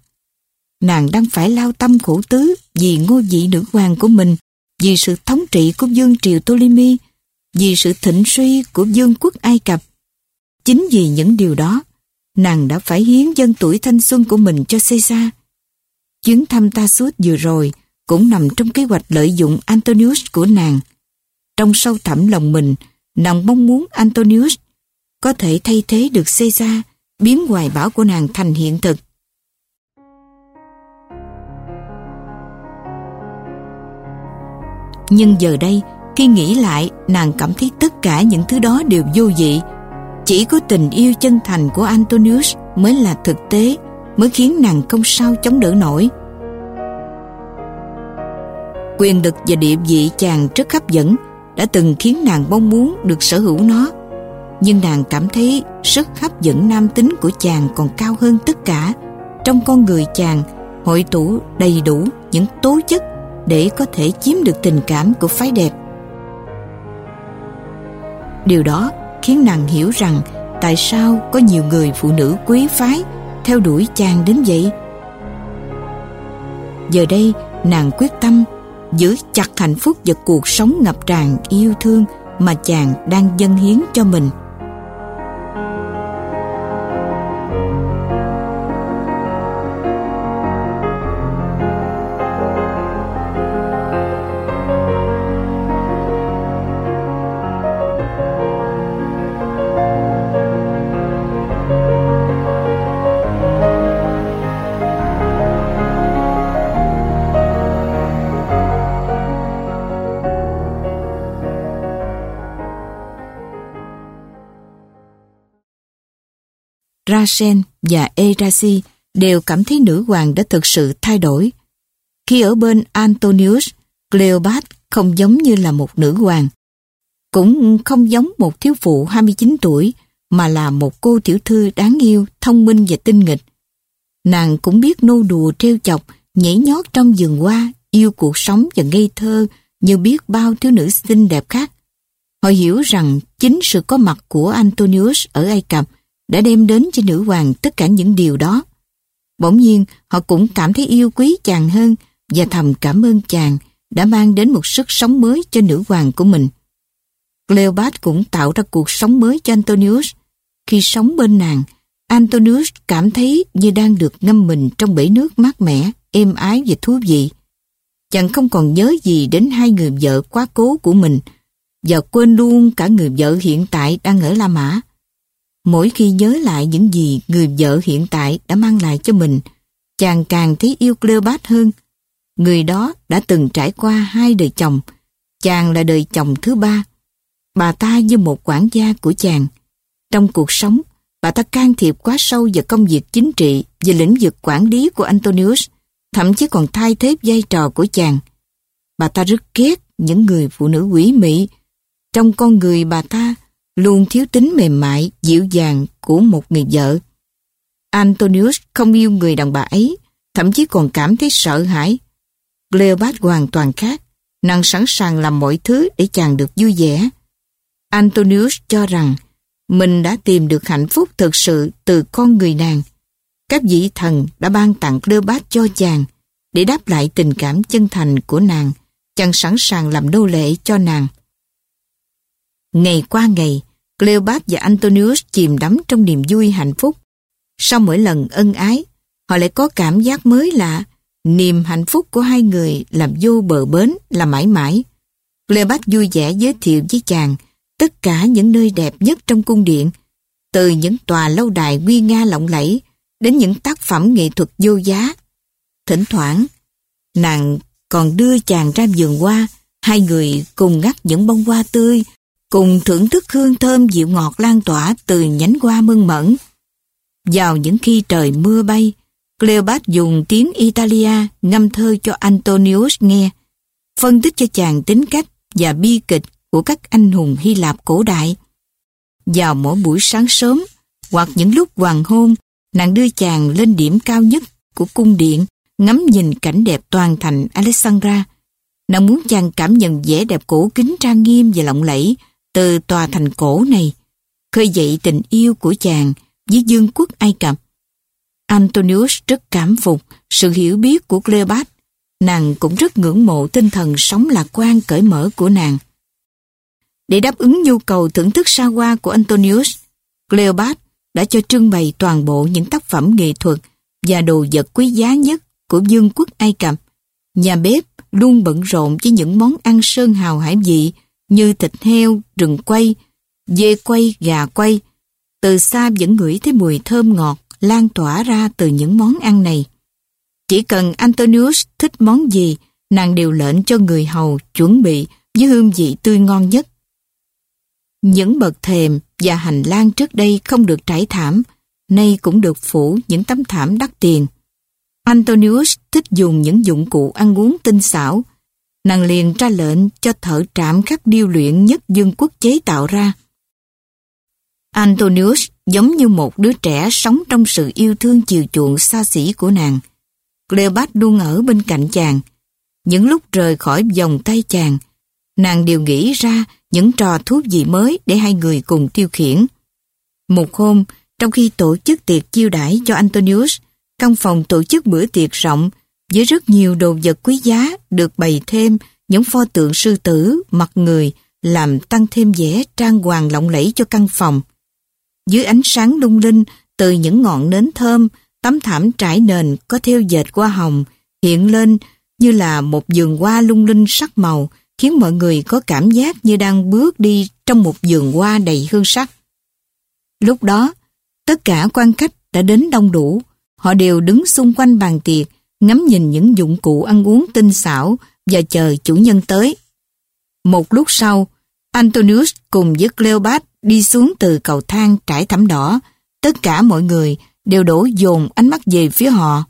Nàng đang phải lao tâm khổ tứ vì ngôi vị nữ hoàng của mình, vì sự thống trị của Dương Triều Ptolemy, vì sự thịnh suy của Dương quốc Ai Cập. Chính vì những điều đó, nàng đã phải hiến dân tuổi thanh xuân của mình cho Caesar. Chuyến thăm ta suốt vừa rồi cũng nằm trong kế hoạch lợi dụng Antonius của nàng. Trong sâu thẳm lòng mình, nàng mong muốn Antonius có thể thay thế được Caesar, biến hoài bão của nàng thành hiện thực. Nhưng giờ đây, khi nghĩ lại, nàng cảm thấy tất cả những thứ đó đều vô vị. Chỉ có tình yêu chân thành của Antonius mới là thực tế, mới khiến nàng không sao chống đỡ nổi. Quyền lực và địa vị chàng rất hấp dẫn, đã từng khiến nàng mong muốn được sở hữu nó. Nhưng nàng cảm thấy sức hấp dẫn nam tính của chàng còn cao hơn tất cả. Trong con người chàng, hội tụ đầy đủ những tố chất để có thể chiếm được tình cảm của phái đẹp. Điều đó khiến nàng hiểu rằng tại sao có nhiều người phụ nữ quý phái theo đuổi chàng đến vậy. Giờ đây, nàng quyết tâm giữ chặt hạnh phúc và cuộc sống ngập tràn yêu thương mà chàng đang dâng hiến cho mình. Asen và Erasi đều cảm thấy nữ hoàng đã thực sự thay đổi. Khi ở bên Antonius, Cleopat không giống như là một nữ hoàng. Cũng không giống một thiếu phụ 29 tuổi, mà là một cô tiểu thư đáng yêu, thông minh và tinh nghịch. Nàng cũng biết nô đùa treo chọc, nhảy nhót trong vườn hoa, yêu cuộc sống và ngây thơ như biết bao thiếu nữ xinh đẹp khác. Họ hiểu rằng chính sự có mặt của Antonius ở Ai Cập đã đem đến cho nữ hoàng tất cả những điều đó. Bỗng nhiên, họ cũng cảm thấy yêu quý chàng hơn và thầm cảm ơn chàng đã mang đến một sức sống mới cho nữ hoàng của mình. Cleopat cũng tạo ra cuộc sống mới cho Antonius. Khi sống bên nàng, Antonius cảm thấy như đang được ngâm mình trong bể nước mát mẻ, êm ái và thú vị. Chàng không còn nhớ gì đến hai người vợ quá cố của mình và quên luôn cả người vợ hiện tại đang ở La Mã. Mỗi khi nhớ lại những gì người vợ hiện tại đã mang lại cho mình, chàng càng thấy yêu Cleopat hơn. Người đó đã từng trải qua hai đời chồng, chàng là đời chồng thứ ba. Bà ta như một quản gia của chàng. Trong cuộc sống, bà ta can thiệp quá sâu vào công việc chính trị và lĩnh vực quản lý của Antonius, thậm chí còn thay thế vai trò của chàng. Bà ta rất ghét những người phụ nữ quỷ mị. Trong con người bà ta luôn thiếu tính mềm mại, dịu dàng của một người vợ. Antonius không yêu người đàn bà ấy, thậm chí còn cảm thấy sợ hãi. Cleopat hoàn toàn khác, nàng sẵn sàng làm mọi thứ để chàng được vui vẻ. Antonius cho rằng mình đã tìm được hạnh phúc thực sự từ con người nàng. Các vị thần đã ban tặng Cleopat cho chàng để đáp lại tình cảm chân thành của nàng. Chàng sẵn sàng làm nô lệ cho nàng. Ngày qua ngày, Cleopat và Antonius chìm đắm trong niềm vui hạnh phúc. Sau mỗi lần ân ái, họ lại có cảm giác mới lạ. Niềm hạnh phúc của hai người làm vô bờ bến là mãi mãi. Cleopat vui vẻ giới thiệu với chàng tất cả những nơi đẹp nhất trong cung điện, từ những tòa lâu đài nguy nga lộng lẫy đến những tác phẩm nghệ thuật vô giá. Thỉnh thoảng, nàng còn đưa chàng ra vườn hoa, hai người cùng ngắt những bông hoa tươi cùng thưởng thức hương thơm dịu ngọt lan tỏa từ nhánh hoa mơn mẫn. Vào những khi trời mưa bay, Cleopat dùng tiếng Italia ngâm thơ cho Antonius nghe, phân tích cho chàng tính cách và bi kịch của các anh hùng Hy Lạp cổ đại. Vào mỗi buổi sáng sớm, hoặc những lúc hoàng hôn, nàng đưa chàng lên điểm cao nhất của cung điện, ngắm nhìn cảnh đẹp toàn thành Alexandra. Nàng muốn chàng cảm nhận vẻ đẹp cổ kính trang nghiêm và lộng lẫy, từ tòa thành cổ này, khơi dậy tình yêu của chàng với dương quốc Ai Cập. Antonius rất cảm phục sự hiểu biết của Cleopat. Nàng cũng rất ngưỡng mộ tinh thần sống lạc quan cởi mở của nàng. Để đáp ứng nhu cầu thưởng thức xa hoa của Antonius, Cleopat đã cho trưng bày toàn bộ những tác phẩm nghệ thuật và đồ vật quý giá nhất của vương quốc Ai Cập. Nhà bếp luôn bận rộn với những món ăn sơn hào hải vị như thịt heo, rừng quay, dê quay, gà quay. Từ xa vẫn ngửi thấy mùi thơm ngọt lan tỏa ra từ những món ăn này. Chỉ cần Antonius thích món gì, nàng đều lệnh cho người hầu chuẩn bị với hương vị tươi ngon nhất. Những bậc thềm và hành lang trước đây không được trải thảm, nay cũng được phủ những tấm thảm đắt tiền. Antonius thích dùng những dụng cụ ăn uống tinh xảo, nàng liền ra lệnh cho thợ trạm khắc điêu luyện nhất dương quốc chế tạo ra. Antonius giống như một đứa trẻ sống trong sự yêu thương chiều chuộng xa xỉ của nàng. Cleopat luôn ở bên cạnh chàng. Những lúc rời khỏi vòng tay chàng, nàng đều nghĩ ra những trò thú vị mới để hai người cùng tiêu khiển. Một hôm, trong khi tổ chức tiệc chiêu đãi cho Antonius, căn phòng tổ chức bữa tiệc rộng với rất nhiều đồ vật quý giá được bày thêm những pho tượng sư tử, mặt người làm tăng thêm vẻ trang hoàng lộng lẫy cho căn phòng. Dưới ánh sáng lung linh từ những ngọn nến thơm, tấm thảm trải nền có theo dệt hoa hồng hiện lên như là một vườn hoa lung linh sắc màu khiến mọi người có cảm giác như đang bước đi trong một vườn hoa đầy hương sắc. Lúc đó, tất cả quan khách đã đến đông đủ, họ đều đứng xung quanh bàn tiệc ngắm nhìn những dụng cụ ăn uống tinh xảo và chờ chủ nhân tới. Một lúc sau, Antonius cùng với Cleopat đi xuống từ cầu thang trải thảm đỏ. Tất cả mọi người đều đổ dồn ánh mắt về phía họ.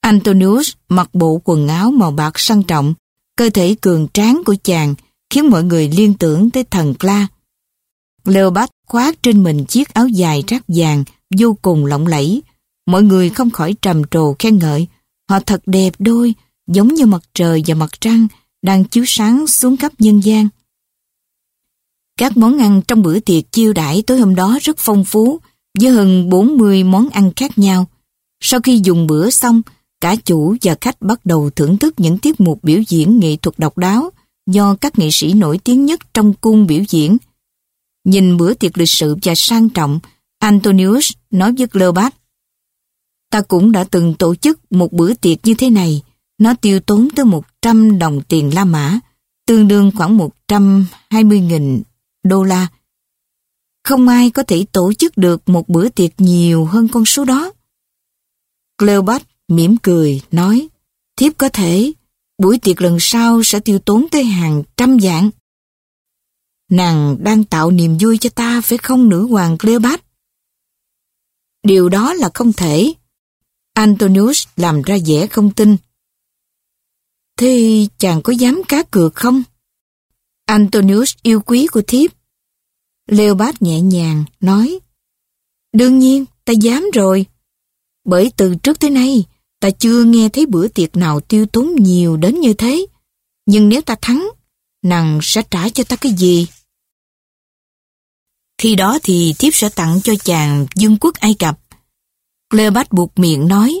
Antonius mặc bộ quần áo màu bạc sang trọng, cơ thể cường tráng của chàng khiến mọi người liên tưởng tới thần Cla. Cleopat khoác trên mình chiếc áo dài rác vàng vô cùng lộng lẫy. Mọi người không khỏi trầm trồ khen ngợi. Họ thật đẹp đôi, giống như mặt trời và mặt trăng đang chiếu sáng xuống khắp nhân gian. Các món ăn trong bữa tiệc chiêu đãi tối hôm đó rất phong phú, với hơn 40 món ăn khác nhau. Sau khi dùng bữa xong, cả chủ và khách bắt đầu thưởng thức những tiết mục biểu diễn nghệ thuật độc đáo do các nghệ sĩ nổi tiếng nhất trong cung biểu diễn. Nhìn bữa tiệc lịch sự và sang trọng, Antonius nói với Cleopat, Ta cũng đã từng tổ chức một bữa tiệc như thế này. Nó tiêu tốn tới 100 đồng tiền La Mã, tương đương khoảng 120.000 đô la. Không ai có thể tổ chức được một bữa tiệc nhiều hơn con số đó. Cleopat mỉm cười, nói, thiếp có thể, buổi tiệc lần sau sẽ tiêu tốn tới hàng trăm dạng. Nàng đang tạo niềm vui cho ta phải không nữ hoàng Cleopat? Điều đó là không thể. Antonius làm ra vẻ không tin. Thế chàng có dám cá cược không? Antonius yêu quý của thiếp. Leopold nhẹ nhàng, nói Đương nhiên, ta dám rồi. Bởi từ trước tới nay, ta chưa nghe thấy bữa tiệc nào tiêu tốn nhiều đến như thế. Nhưng nếu ta thắng, nàng sẽ trả cho ta cái gì? Khi đó thì thiếp sẽ tặng cho chàng dương quốc Ai Cập. Cleopat buộc miệng nói,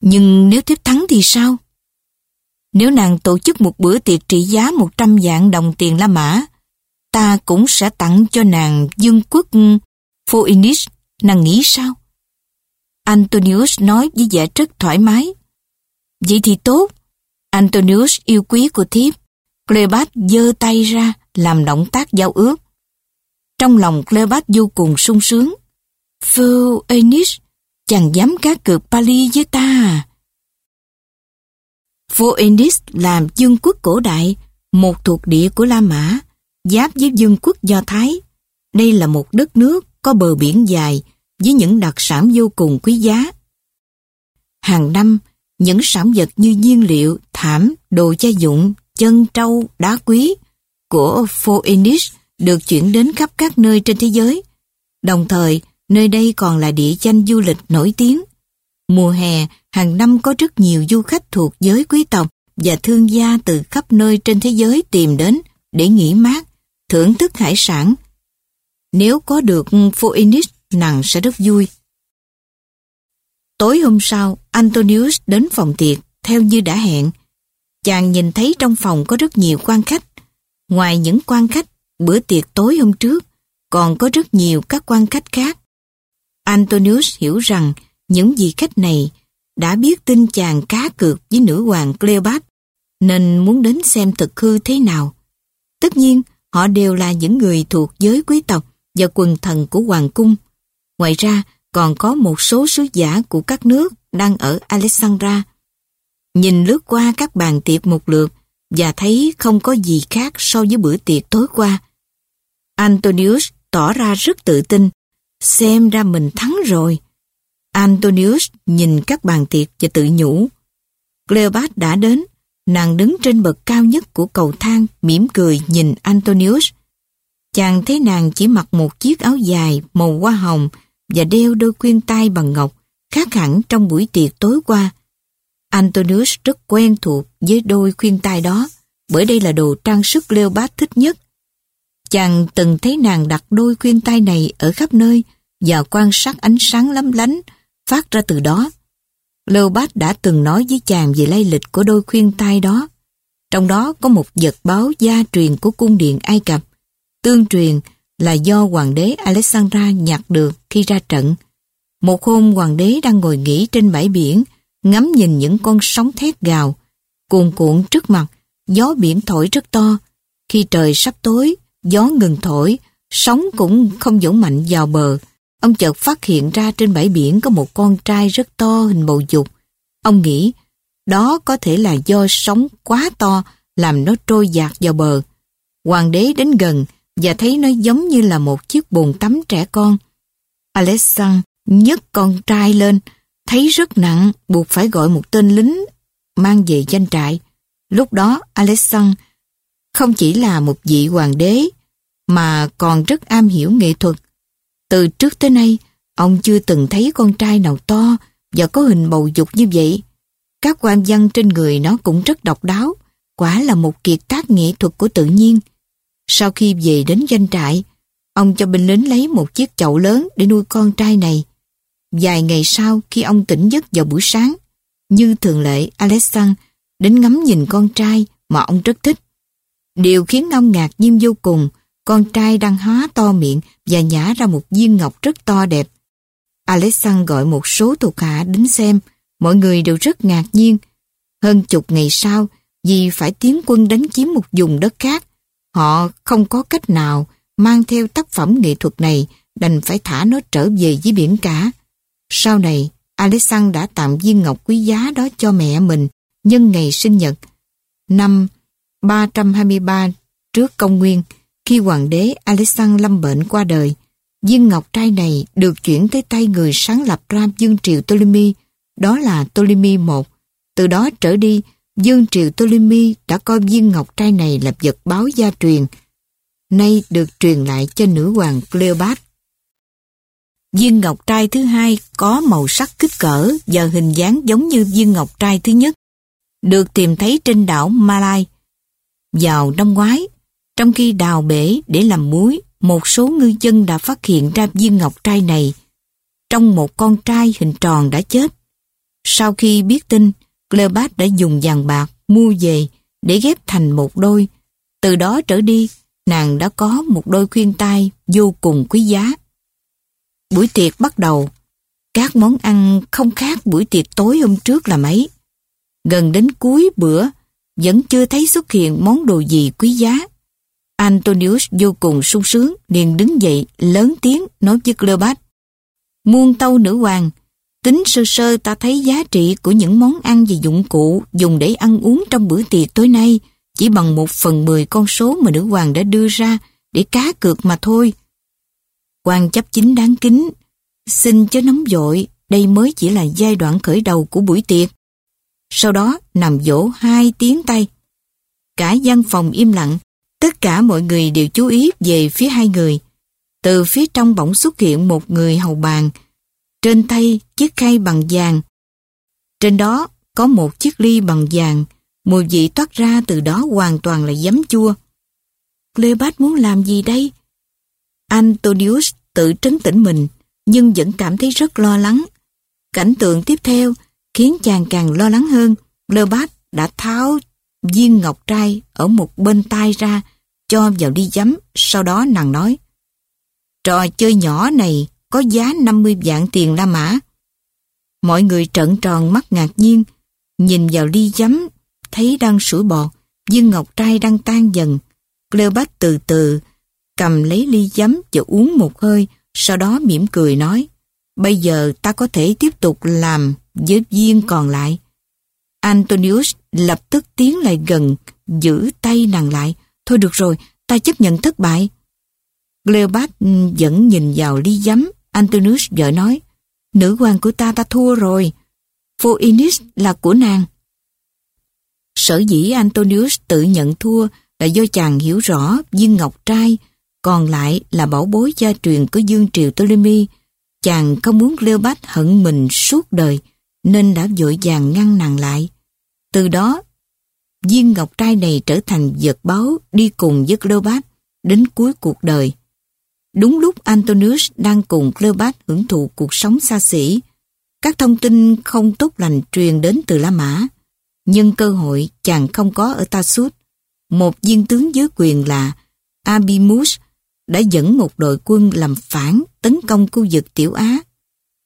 nhưng nếu tiếp thắng thì sao? Nếu nàng tổ chức một bữa tiệc trị giá 100 vạn đồng tiền La Mã, ta cũng sẽ tặng cho nàng dương quốc Phoenix, nàng nghĩ sao? Antonius nói với vẻ rất thoải mái. Vậy thì tốt. Antonius yêu quý của thiếp. Cleopat giơ tay ra làm động tác giao ước. Trong lòng Cleopat vô cùng sung sướng. Phoenix, chàng dám cá cược Pali với ta à? Phoenix làm dương quốc cổ đại, một thuộc địa của La Mã, giáp với dương quốc Do Thái. Đây là một đất nước có bờ biển dài với những đặc sản vô cùng quý giá. Hàng năm, những sản vật như nhiên liệu, thảm, đồ gia dụng, chân trâu, đá quý của Phoenix được chuyển đến khắp các nơi trên thế giới. Đồng thời, nơi đây còn là địa danh du lịch nổi tiếng. Mùa hè, hàng năm có rất nhiều du khách thuộc giới quý tộc và thương gia từ khắp nơi trên thế giới tìm đến để nghỉ mát, thưởng thức hải sản. Nếu có được Phoenix, nàng sẽ rất vui. Tối hôm sau, Antonius đến phòng tiệc theo như đã hẹn. Chàng nhìn thấy trong phòng có rất nhiều quan khách. Ngoài những quan khách, bữa tiệc tối hôm trước, còn có rất nhiều các quan khách khác. Antonius hiểu rằng những vị khách này đã biết tin chàng cá cược với nữ hoàng Cleopat nên muốn đến xem thực hư thế nào. Tất nhiên, họ đều là những người thuộc giới quý tộc và quần thần của hoàng cung. Ngoài ra, còn có một số sứ giả của các nước đang ở Alexandra. Nhìn lướt qua các bàn tiệc một lượt và thấy không có gì khác so với bữa tiệc tối qua. Antonius tỏ ra rất tự tin, xem ra mình thắng rồi. Antonius nhìn các bàn tiệc và tự nhủ. Cleopat đã đến, nàng đứng trên bậc cao nhất của cầu thang, mỉm cười nhìn Antonius. Chàng thấy nàng chỉ mặc một chiếc áo dài màu hoa hồng và đeo đôi khuyên tai bằng ngọc, khác hẳn trong buổi tiệc tối qua. Antonius rất quen thuộc với đôi khuyên tai đó, bởi đây là đồ trang sức Cleopat thích nhất. Chàng từng thấy nàng đặt đôi khuyên tai này ở khắp nơi và quan sát ánh sáng lấp lánh phát ra từ đó. Lưu Bát đã từng nói với chàng về lai lịch của đôi khuyên tai đó. Trong đó có một vật báo gia truyền của cung điện Ai Cập. Tương truyền là do hoàng đế Alexandra nhặt được khi ra trận. Một hôm hoàng đế đang ngồi nghỉ trên bãi biển, ngắm nhìn những con sóng thét gào, cuồn cuộn trước mặt, gió biển thổi rất to. Khi trời sắp tối, gió ngừng thổi, sóng cũng không dỗ mạnh vào bờ, Ông chợt phát hiện ra trên bãi biển có một con trai rất to hình bầu dục. Ông nghĩ, đó có thể là do sóng quá to làm nó trôi dạt vào bờ. Hoàng đế đến gần và thấy nó giống như là một chiếc bồn tắm trẻ con. Alexander nhấc con trai lên, thấy rất nặng, buộc phải gọi một tên lính mang về danh trại. Lúc đó Alexander không chỉ là một vị hoàng đế, mà còn rất am hiểu nghệ thuật. Từ trước tới nay, ông chưa từng thấy con trai nào to và có hình bầu dục như vậy. Các quan văn trên người nó cũng rất độc đáo, quả là một kiệt tác nghệ thuật của tự nhiên. Sau khi về đến doanh trại, ông cho binh lính lấy một chiếc chậu lớn để nuôi con trai này. Vài ngày sau khi ông tỉnh giấc vào buổi sáng, như thường lệ Alexander đến ngắm nhìn con trai mà ông rất thích. Điều khiến ông ngạc nhiên vô cùng, con trai đang há to miệng và nhả ra một viên ngọc rất to đẹp. Alexander gọi một số thuộc hạ đến xem, mọi người đều rất ngạc nhiên. Hơn chục ngày sau, vì phải tiến quân đánh chiếm một vùng đất khác, họ không có cách nào mang theo tác phẩm nghệ thuật này đành phải thả nó trở về dưới biển cả. Sau này, Alexander đã tặng viên ngọc quý giá đó cho mẹ mình nhân ngày sinh nhật. Năm 323 trước công nguyên, khi hoàng đế Alexander lâm bệnh qua đời, viên ngọc trai này được chuyển tới tay người sáng lập ra Dương Triều Ptolemy, đó là Ptolemy I. Từ đó trở đi, Dương Triều Ptolemy đã coi viên ngọc trai này là vật báo gia truyền, nay được truyền lại cho nữ hoàng Cleopatra. Viên ngọc trai thứ hai có màu sắc kích cỡ và hình dáng giống như viên ngọc trai thứ nhất, được tìm thấy trên đảo Malai. Vào năm ngoái, trong khi đào bể để làm muối, một số ngư dân đã phát hiện ra viên ngọc trai này trong một con trai hình tròn đã chết. Sau khi biết tin, Cleopat đã dùng vàng bạc mua về để ghép thành một đôi. Từ đó trở đi, nàng đã có một đôi khuyên tai vô cùng quý giá. Buổi tiệc bắt đầu. Các món ăn không khác buổi tiệc tối hôm trước là mấy. Gần đến cuối bữa, vẫn chưa thấy xuất hiện món đồ gì quý giá. Antonius vô cùng sung sướng, liền đứng dậy, lớn tiếng nói với Cleopat. Muôn tâu nữ hoàng, tính sơ sơ ta thấy giá trị của những món ăn và dụng cụ dùng để ăn uống trong bữa tiệc tối nay chỉ bằng một phần mười con số mà nữ hoàng đã đưa ra để cá cược mà thôi. quan chấp chính đáng kính, xin cho nóng dội, đây mới chỉ là giai đoạn khởi đầu của buổi tiệc. Sau đó nằm dỗ hai tiếng tay. Cả văn phòng im lặng, tất cả mọi người đều chú ý về phía hai người. Từ phía trong bỗng xuất hiện một người hầu bàn, trên tay chiếc khay bằng vàng. Trên đó có một chiếc ly bằng vàng, mùi vị toát ra từ đó hoàn toàn là giấm chua. Cleopat muốn làm gì đây? Antonius tự trấn tĩnh mình, nhưng vẫn cảm thấy rất lo lắng. Cảnh tượng tiếp theo khiến chàng càng lo lắng hơn. Cleopat đã tháo viên ngọc trai ở một bên tay ra, cho vào đi giấm, sau đó nàng nói Trò chơi nhỏ này có giá 50 vạn tiền La Mã. Mọi người trợn tròn mắt ngạc nhiên, nhìn vào ly giấm, thấy đang sủi bọt, viên ngọc trai đang tan dần. Cleopat từ từ, cầm lấy ly giấm và uống một hơi, sau đó mỉm cười nói, bây giờ ta có thể tiếp tục làm với viên còn lại. Antonius lập tức tiến lại gần, giữ tay nàng lại. Thôi được rồi, ta chấp nhận thất bại. Cleopat vẫn nhìn vào ly giấm, Antonius vợ nói, nữ hoàng của ta ta thua rồi. Phoenix là của nàng. Sở dĩ Antonius tự nhận thua là do chàng hiểu rõ viên ngọc trai, còn lại là bảo bối gia truyền của Dương Triều Ptolemy. Chàng không muốn Cleopat hận mình suốt đời, nên đã vội vàng ngăn nàng lại. Từ đó, viên ngọc trai này trở thành vật báo đi cùng với Cleopat đến cuối cuộc đời. Đúng lúc Antonius đang cùng Cleopat hưởng thụ cuộc sống xa xỉ, các thông tin không tốt lành truyền đến từ La Mã. Nhưng cơ hội chàng không có ở Tassus. Một viên tướng dưới quyền là Abimus đã dẫn một đội quân làm phản tấn công khu vực Tiểu Á.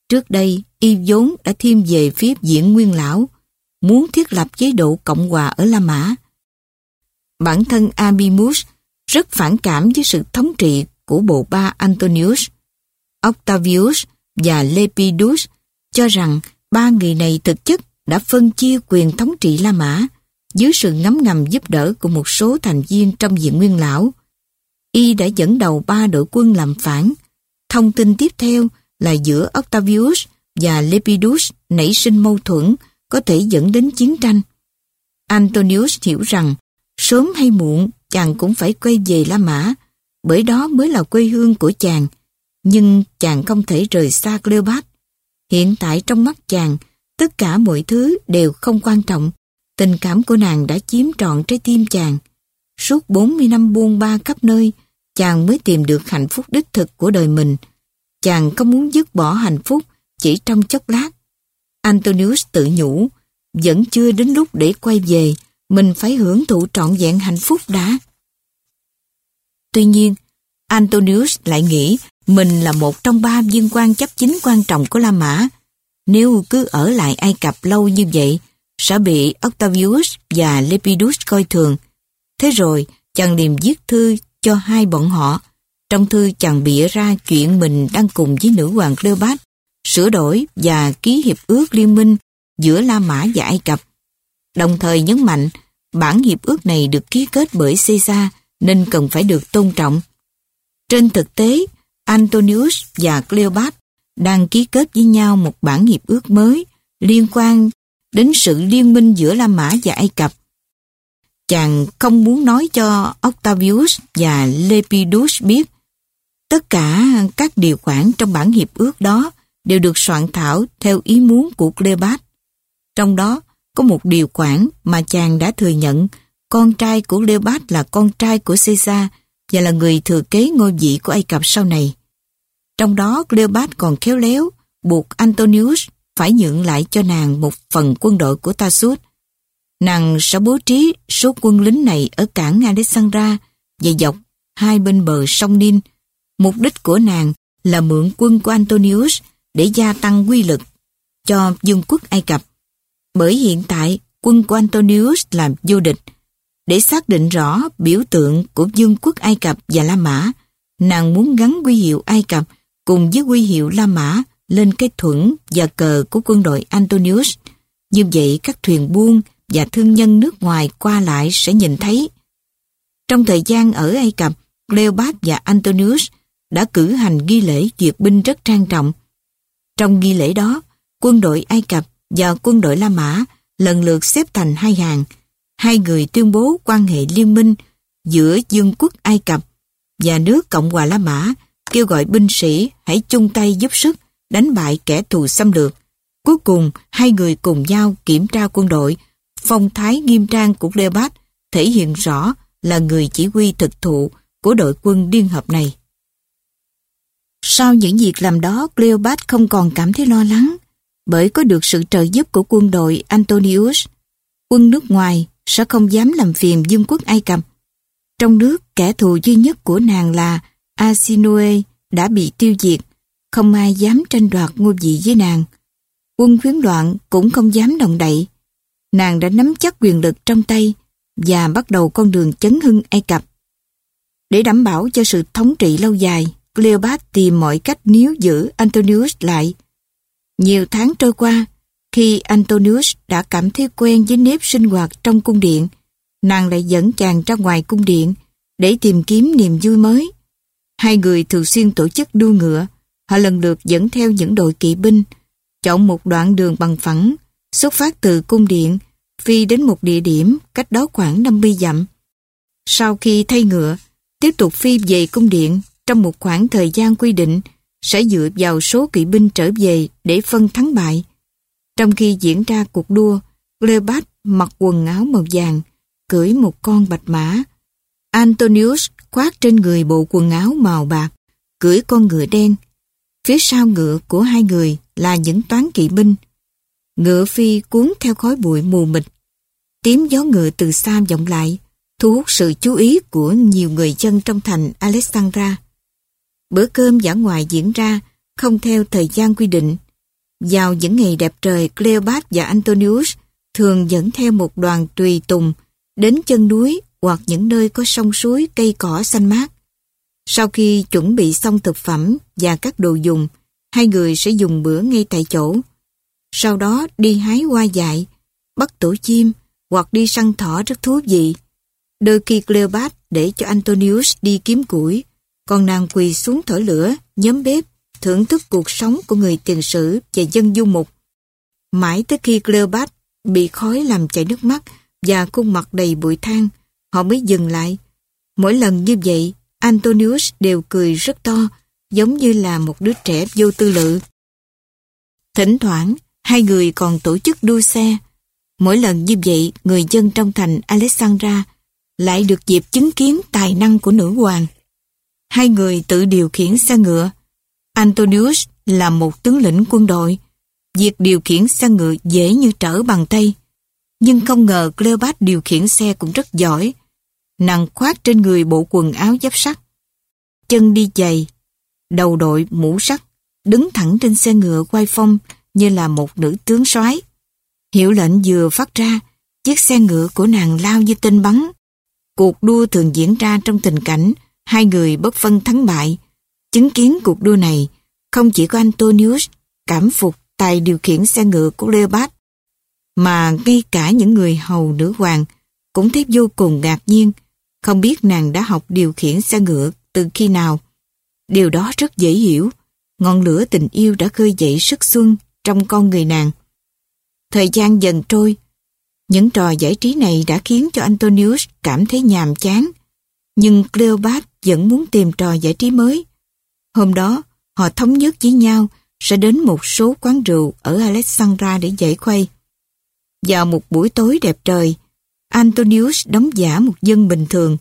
Trước đây, y vốn đã thêm về phía diễn nguyên lão, muốn thiết lập chế độ Cộng hòa ở La Mã. Bản thân Abimus rất phản cảm với sự thống trị của bộ ba Antonius, Octavius và Lepidus cho rằng ba người này thực chất đã phân chia quyền thống trị La Mã dưới sự ngấm ngầm giúp đỡ của một số thành viên trong diện nguyên lão. Y đã dẫn đầu ba đội quân làm phản. Thông tin tiếp theo là giữa Octavius và Lepidus nảy sinh mâu thuẫn có thể dẫn đến chiến tranh. Antonius hiểu rằng sớm hay muộn chàng cũng phải quay về La Mã bởi đó mới là quê hương của chàng. Nhưng chàng không thể rời xa Cleopat. Hiện tại trong mắt chàng, tất cả mọi thứ đều không quan trọng. Tình cảm của nàng đã chiếm trọn trái tim chàng. suốt 40 năm buôn ba khắp nơi, chàng mới tìm được hạnh phúc đích thực của đời mình. Chàng không muốn dứt bỏ hạnh phúc chỉ trong chốc lát. Antonius tự nhủ, vẫn chưa đến lúc để quay về, mình phải hưởng thụ trọn vẹn hạnh phúc đã. Tuy nhiên, Antonius lại nghĩ mình là một trong ba viên quan chấp chính quan trọng của La Mã. Nếu cứ ở lại Ai Cập lâu như vậy, sẽ bị Octavius và Lepidus coi thường. Thế rồi, chàng liền viết thư cho hai bọn họ. Trong thư chàng bịa ra chuyện mình đang cùng với nữ hoàng Cleopatra sửa đổi và ký hiệp ước liên minh giữa La Mã và Ai Cập. Đồng thời nhấn mạnh, bản hiệp ước này được ký kết bởi Caesar nên cần phải được tôn trọng. Trên thực tế, Antonius và Cleopatra đang ký kết với nhau một bản hiệp ước mới liên quan đến sự liên minh giữa La Mã và Ai Cập. Chàng không muốn nói cho Octavius và Lepidus biết tất cả các điều khoản trong bản hiệp ước đó đều được soạn thảo theo ý muốn của Cleopat. Trong đó, có một điều khoản mà chàng đã thừa nhận, con trai của Cleopat là con trai của Caesar và là người thừa kế ngôi vị của Ai Cập sau này. Trong đó, Cleopat còn khéo léo buộc Antonius phải nhượng lại cho nàng một phần quân đội của Tarsus. Nàng sẽ bố trí số quân lính này ở cảng Alexandra và dọc hai bên bờ sông Nin. Mục đích của nàng là mượn quân của Antonius để gia tăng quy lực cho vương quốc Ai Cập. Bởi hiện tại, quân của Antonius làm vô địch. Để xác định rõ biểu tượng của vương quốc Ai Cập và La Mã, nàng muốn gắn quy hiệu Ai Cập cùng với quy hiệu La Mã lên cái thuẫn và cờ của quân đội Antonius. Như vậy các thuyền buôn và thương nhân nước ngoài qua lại sẽ nhìn thấy. Trong thời gian ở Ai Cập, Cleopat và Antonius đã cử hành ghi lễ duyệt binh rất trang trọng. Trong nghi lễ đó, quân đội Ai Cập và quân đội La Mã lần lượt xếp thành hai hàng. Hai người tuyên bố quan hệ liên minh giữa Dương quốc Ai Cập và nước Cộng hòa La Mã kêu gọi binh sĩ hãy chung tay giúp sức đánh bại kẻ thù xâm lược. Cuối cùng, hai người cùng nhau kiểm tra quân đội. Phong thái nghiêm trang của Cleopat thể hiện rõ là người chỉ huy thực thụ của đội quân liên hợp này. Sau những việc làm đó, Cleopat không còn cảm thấy lo lắng bởi có được sự trợ giúp của quân đội Antonius. Quân nước ngoài sẽ không dám làm phiền Dương quốc Ai Cập. Trong nước, kẻ thù duy nhất của nàng là Arsinoe đã bị tiêu diệt, không ai dám tranh đoạt ngôi vị với nàng. Quân khuyến loạn cũng không dám đồng đậy. Nàng đã nắm chắc quyền lực trong tay và bắt đầu con đường chấn hưng Ai Cập. Để đảm bảo cho sự thống trị lâu dài, Cleopat tìm mọi cách níu giữ Antonius lại. Nhiều tháng trôi qua, khi Antonius đã cảm thấy quen với nếp sinh hoạt trong cung điện, nàng lại dẫn chàng ra ngoài cung điện để tìm kiếm niềm vui mới. Hai người thường xuyên tổ chức đua ngựa, họ lần lượt dẫn theo những đội kỵ binh, chọn một đoạn đường bằng phẳng, xuất phát từ cung điện, phi đến một địa điểm cách đó khoảng 50 dặm. Sau khi thay ngựa, tiếp tục phi về cung điện trong một khoảng thời gian quy định sẽ dựa vào số kỵ binh trở về để phân thắng bại. Trong khi diễn ra cuộc đua, Cleopat mặc quần áo màu vàng, cưỡi một con bạch mã. Antonius khoác trên người bộ quần áo màu bạc, cưỡi con ngựa đen. Phía sau ngựa của hai người là những toán kỵ binh. Ngựa phi cuốn theo khói bụi mù mịt. Tiếng gió ngựa từ xa vọng lại, thu hút sự chú ý của nhiều người dân trong thành Alexandra. Bữa cơm giả ngoài diễn ra không theo thời gian quy định. Vào những ngày đẹp trời, Cleopat và Antonius thường dẫn theo một đoàn tùy tùng đến chân núi hoặc những nơi có sông suối cây cỏ xanh mát. Sau khi chuẩn bị xong thực phẩm và các đồ dùng, hai người sẽ dùng bữa ngay tại chỗ. Sau đó đi hái hoa dại, bắt tổ chim hoặc đi săn thỏ rất thú vị. Đôi khi Cleopat để cho Antonius đi kiếm củi, còn nàng quỳ xuống thổi lửa, nhóm bếp, thưởng thức cuộc sống của người tiền sử và dân du mục. Mãi tới khi Cleopat bị khói làm chảy nước mắt và khuôn mặt đầy bụi than, họ mới dừng lại. Mỗi lần như vậy, Antonius đều cười rất to, giống như là một đứa trẻ vô tư lự. Thỉnh thoảng, hai người còn tổ chức đua xe. Mỗi lần như vậy, người dân trong thành Alexandra lại được dịp chứng kiến tài năng của nữ hoàng. Hai người tự điều khiển xe ngựa. Antonius là một tướng lĩnh quân đội. Việc điều khiển xe ngựa dễ như trở bằng tay. Nhưng không ngờ Cleopat điều khiển xe cũng rất giỏi. Nàng khoác trên người bộ quần áo giáp sắt. Chân đi giày, đầu đội mũ sắt, đứng thẳng trên xe ngựa quay phong như là một nữ tướng soái. Hiệu lệnh vừa phát ra, chiếc xe ngựa của nàng lao như tên bắn. Cuộc đua thường diễn ra trong tình cảnh hai người bất phân thắng bại. Chứng kiến cuộc đua này, không chỉ có Antonius cảm phục tài điều khiển xe ngựa của Leopard, mà ngay cả những người hầu nữ hoàng cũng thấy vô cùng ngạc nhiên, không biết nàng đã học điều khiển xe ngựa từ khi nào. Điều đó rất dễ hiểu, ngọn lửa tình yêu đã khơi dậy sức xuân trong con người nàng. Thời gian dần trôi, những trò giải trí này đã khiến cho Antonius cảm thấy nhàm chán, nhưng Cleopat vẫn muốn tìm trò giải trí mới. Hôm đó, họ thống nhất với nhau sẽ đến một số quán rượu ở Alexandra để giải khuây. Vào một buổi tối đẹp trời, Antonius đóng giả một dân bình thường.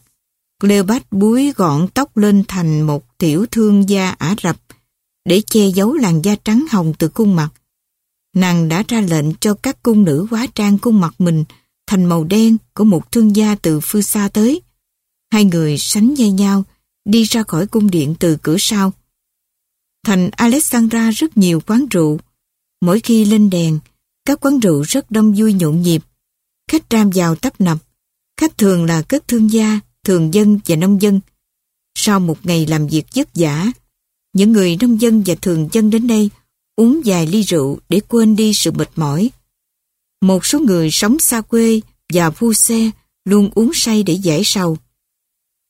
Cleopat búi gọn tóc lên thành một tiểu thương gia Ả Rập để che giấu làn da trắng hồng từ khuôn mặt. Nàng đã ra lệnh cho các cung nữ hóa trang khuôn mặt mình thành màu đen của một thương gia từ phương xa tới. Hai người sánh dây nhau, đi ra khỏi cung điện từ cửa sau. Thành Alexandra rất nhiều quán rượu. Mỗi khi lên đèn, các quán rượu rất đông vui nhộn nhịp. Khách ram vào tấp nập. Khách thường là các thương gia, thường dân và nông dân. Sau một ngày làm việc vất vả, những người nông dân và thường dân đến đây uống vài ly rượu để quên đi sự mệt mỏi. Một số người sống xa quê và phu xe luôn uống say để giải sầu.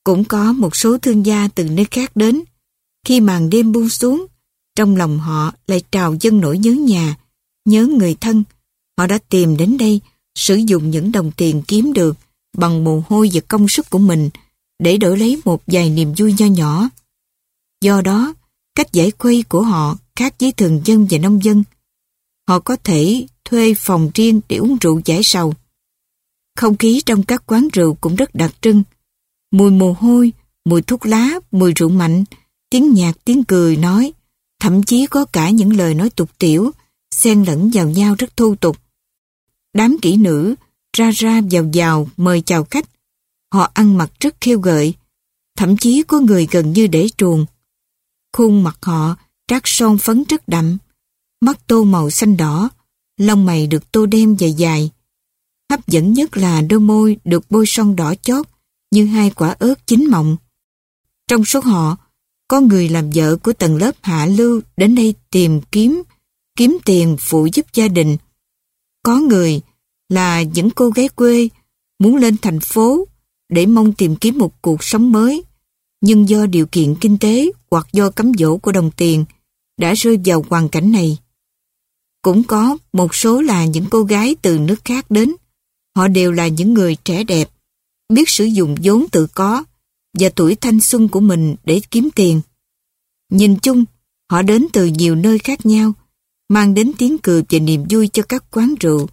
Cũng có một số thương gia từ nơi khác đến. Khi màn đêm buông xuống, trong lòng họ lại trào dân nỗi nhớ nhà, nhớ người thân. Họ đã tìm đến đây sử dụng những đồng tiền kiếm được bằng mồ hôi và công sức của mình để đổi lấy một vài niềm vui nho nhỏ. Do đó, cách giải khuây của họ khác với thường dân và nông dân. Họ có thể thuê phòng riêng để uống rượu giải sầu. Không khí trong các quán rượu cũng rất đặc trưng. Mùi mồ hôi, mùi thuốc lá, mùi rượu mạnh, tiếng nhạc, tiếng cười nói, thậm chí có cả những lời nói tục tiểu, xen lẫn vào nhau rất thô tục. Đám kỹ nữ ra ra vào vào mời chào khách. Họ ăn mặc rất khiêu gợi, thậm chí có người gần như để truồng. Khuôn mặt họ trát son phấn rất đậm, mắt tô màu xanh đỏ, lông mày được tô đen dài dài. Hấp dẫn nhất là đôi môi được bôi son đỏ chót như hai quả ớt chín mọng. Trong số họ, có người làm vợ của tầng lớp hạ lưu đến đây tìm kiếm, kiếm tiền phụ giúp gia đình. Có người là những cô gái quê muốn lên thành phố để mong tìm kiếm một cuộc sống mới, nhưng do điều kiện kinh tế hoặc do cấm dỗ của đồng tiền đã rơi vào hoàn cảnh này. Cũng có một số là những cô gái từ nước khác đến. Họ đều là những người trẻ đẹp, biết sử dụng vốn tự có và tuổi thanh xuân của mình để kiếm tiền. Nhìn chung, họ đến từ nhiều nơi khác nhau, mang đến tiếng cười và niềm vui cho các quán rượu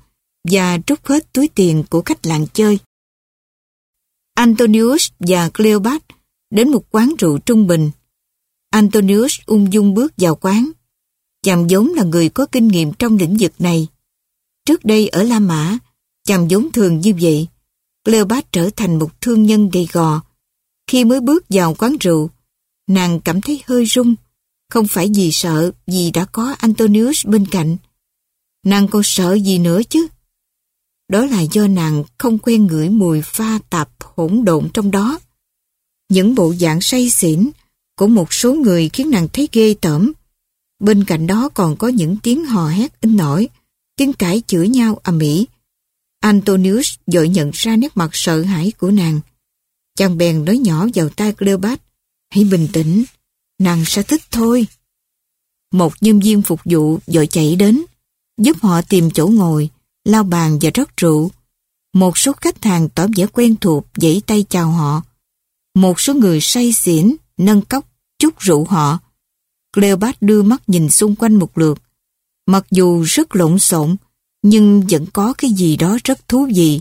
và rút hết túi tiền của khách làng chơi. Antonius và Cleopat đến một quán rượu trung bình Antonius ung dung bước vào quán. Chàng giống là người có kinh nghiệm trong lĩnh vực này. Trước đây ở La Mã, chàng giống thường như vậy. Cleopat trở thành một thương nhân gầy gò. Khi mới bước vào quán rượu, nàng cảm thấy hơi run, không phải vì sợ vì đã có Antonius bên cạnh. Nàng còn sợ gì nữa chứ? Đó là do nàng không quen ngửi mùi pha tạp hỗn độn trong đó. Những bộ dạng say xỉn, của một số người khiến nàng thấy ghê tởm. Bên cạnh đó còn có những tiếng hò hét in nổi, tiếng cãi chửi nhau ầm ĩ. Antonius dội nhận ra nét mặt sợ hãi của nàng. Chàng bèn nói nhỏ vào tai Cleopat, hãy bình tĩnh, nàng sẽ thích thôi. Một nhân viên phục vụ dội chạy đến, giúp họ tìm chỗ ngồi, lao bàn và rót rượu. Một số khách hàng tỏ vẻ quen thuộc giãy tay chào họ. Một số người say xỉn nâng cốc, chúc rượu họ. Cleopat đưa mắt nhìn xung quanh một lượt. Mặc dù rất lộn xộn, nhưng vẫn có cái gì đó rất thú vị.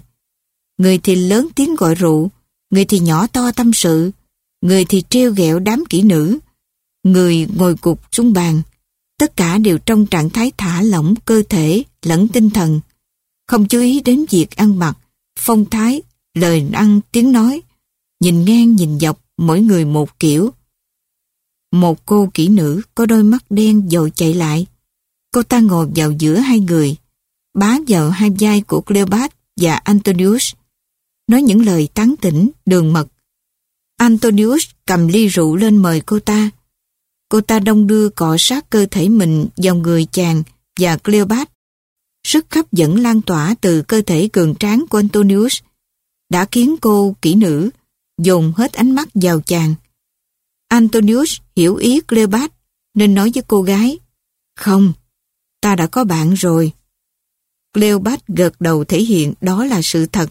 Người thì lớn tiếng gọi rượu, người thì nhỏ to tâm sự, người thì treo ghẹo đám kỹ nữ, người ngồi cục xuống bàn. Tất cả đều trong trạng thái thả lỏng cơ thể lẫn tinh thần, không chú ý đến việc ăn mặc, phong thái, lời ăn, tiếng nói, nhìn ngang nhìn dọc mỗi người một kiểu. Một cô kỹ nữ có đôi mắt đen dội chạy lại. Cô ta ngồi vào giữa hai người, bá vào hai vai của Cleopat và Antonius, nói những lời tán tỉnh, đường mật. Antonius cầm ly rượu lên mời cô ta. Cô ta đông đưa cọ sát cơ thể mình vào người chàng và Cleopat. Sức hấp dẫn lan tỏa từ cơ thể cường tráng của Antonius đã khiến cô kỹ nữ dồn hết ánh mắt vào chàng. Antonius hiểu ý Cleopat nên nói với cô gái Không, ta đã có bạn rồi. Cleopat gật đầu thể hiện đó là sự thật.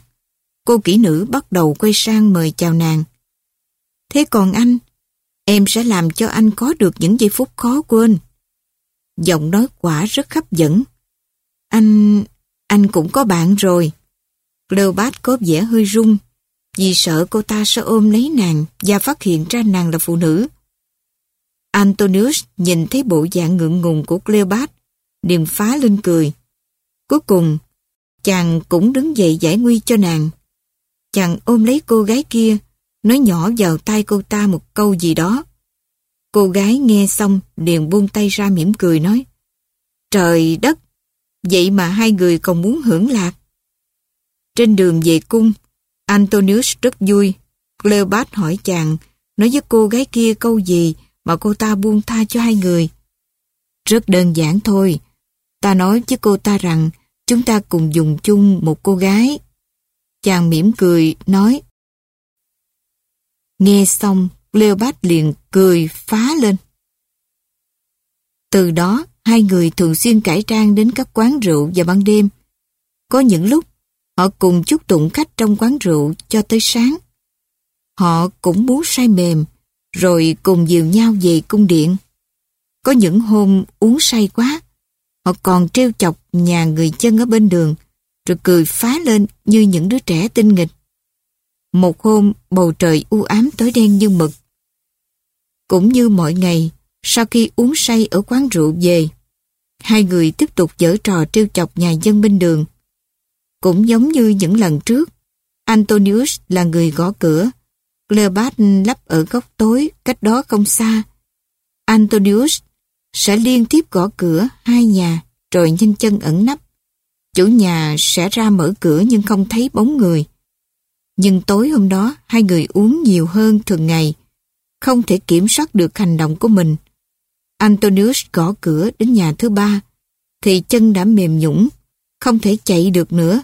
Cô kỹ nữ bắt đầu quay sang mời chào nàng. Thế còn anh, em sẽ làm cho anh có được những giây phút khó quên. Giọng nói quả rất hấp dẫn. Anh, anh cũng có bạn rồi. Cleopat có vẻ hơi rung vì sợ cô ta sẽ ôm lấy nàng và phát hiện ra nàng là phụ nữ. Antonius nhìn thấy bộ dạng ngượng ngùng của Cleopat, liền phá lên cười. Cuối cùng, chàng cũng đứng dậy giải nguy cho nàng. Chàng ôm lấy cô gái kia, nói nhỏ vào tay cô ta một câu gì đó. Cô gái nghe xong liền buông tay ra mỉm cười nói Trời đất, vậy mà hai người còn muốn hưởng lạc. Trên đường về cung, Antonius rất vui. Cleopat hỏi chàng, nói với cô gái kia câu gì mà cô ta buông tha cho hai người. Rất đơn giản thôi. Ta nói với cô ta rằng chúng ta cùng dùng chung một cô gái. Chàng mỉm cười, nói. Nghe xong, Cleopat liền cười phá lên. Từ đó, hai người thường xuyên cải trang đến các quán rượu vào ban đêm. Có những lúc, họ cùng chúc tụng khách trong quán rượu cho tới sáng. Họ cũng muốn say mềm, rồi cùng dìu nhau về cung điện. Có những hôm uống say quá, họ còn trêu chọc nhà người chân ở bên đường, rồi cười phá lên như những đứa trẻ tinh nghịch. Một hôm bầu trời u ám tối đen như mực. Cũng như mọi ngày, sau khi uống say ở quán rượu về, hai người tiếp tục dở trò trêu chọc nhà dân bên đường. Cũng giống như những lần trước, Antonius là người gõ cửa, Cleopat lắp ở góc tối, cách đó không xa. Antonius sẽ liên tiếp gõ cửa hai nhà, rồi nhanh chân ẩn nấp. Chủ nhà sẽ ra mở cửa nhưng không thấy bóng người. Nhưng tối hôm đó, hai người uống nhiều hơn thường ngày, không thể kiểm soát được hành động của mình. Antonius gõ cửa đến nhà thứ ba, thì chân đã mềm nhũng, không thể chạy được nữa.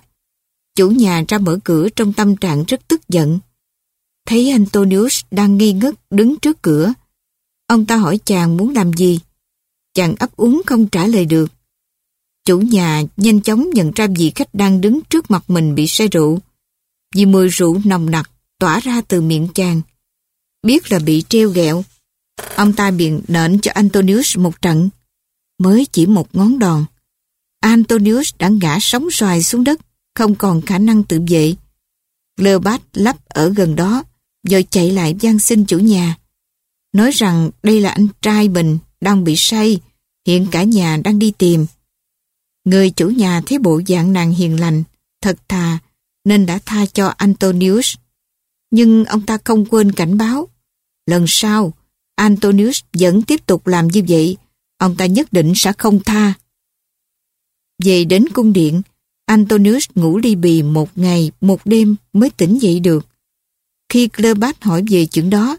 Chủ nhà ra mở cửa trong tâm trạng rất tức giận. Thấy Antonius đang nghi ngất đứng trước cửa. Ông ta hỏi chàng muốn làm gì. Chàng ấp úng không trả lời được. Chủ nhà nhanh chóng nhận ra vị khách đang đứng trước mặt mình bị say rượu. Vì mùi rượu nồng nặc tỏa ra từ miệng chàng. Biết là bị treo ghẹo. Ông ta biện nện cho Antonius một trận. Mới chỉ một ngón đòn. Antonius đã ngã sóng xoài xuống đất, không còn khả năng tự vệ. Leopold lắp ở gần đó, rồi chạy lại gian xin chủ nhà. Nói rằng đây là anh trai mình đang bị say, hiện cả nhà đang đi tìm. Người chủ nhà thấy bộ dạng nàng hiền lành, thật thà, nên đã tha cho Antonius. Nhưng ông ta không quên cảnh báo. Lần sau, Antonius vẫn tiếp tục làm như vậy, ông ta nhất định sẽ không tha. Về đến cung điện, Antonius ngủ ly bì một ngày, một đêm mới tỉnh dậy được. Khi Cleopat hỏi về chuyện đó,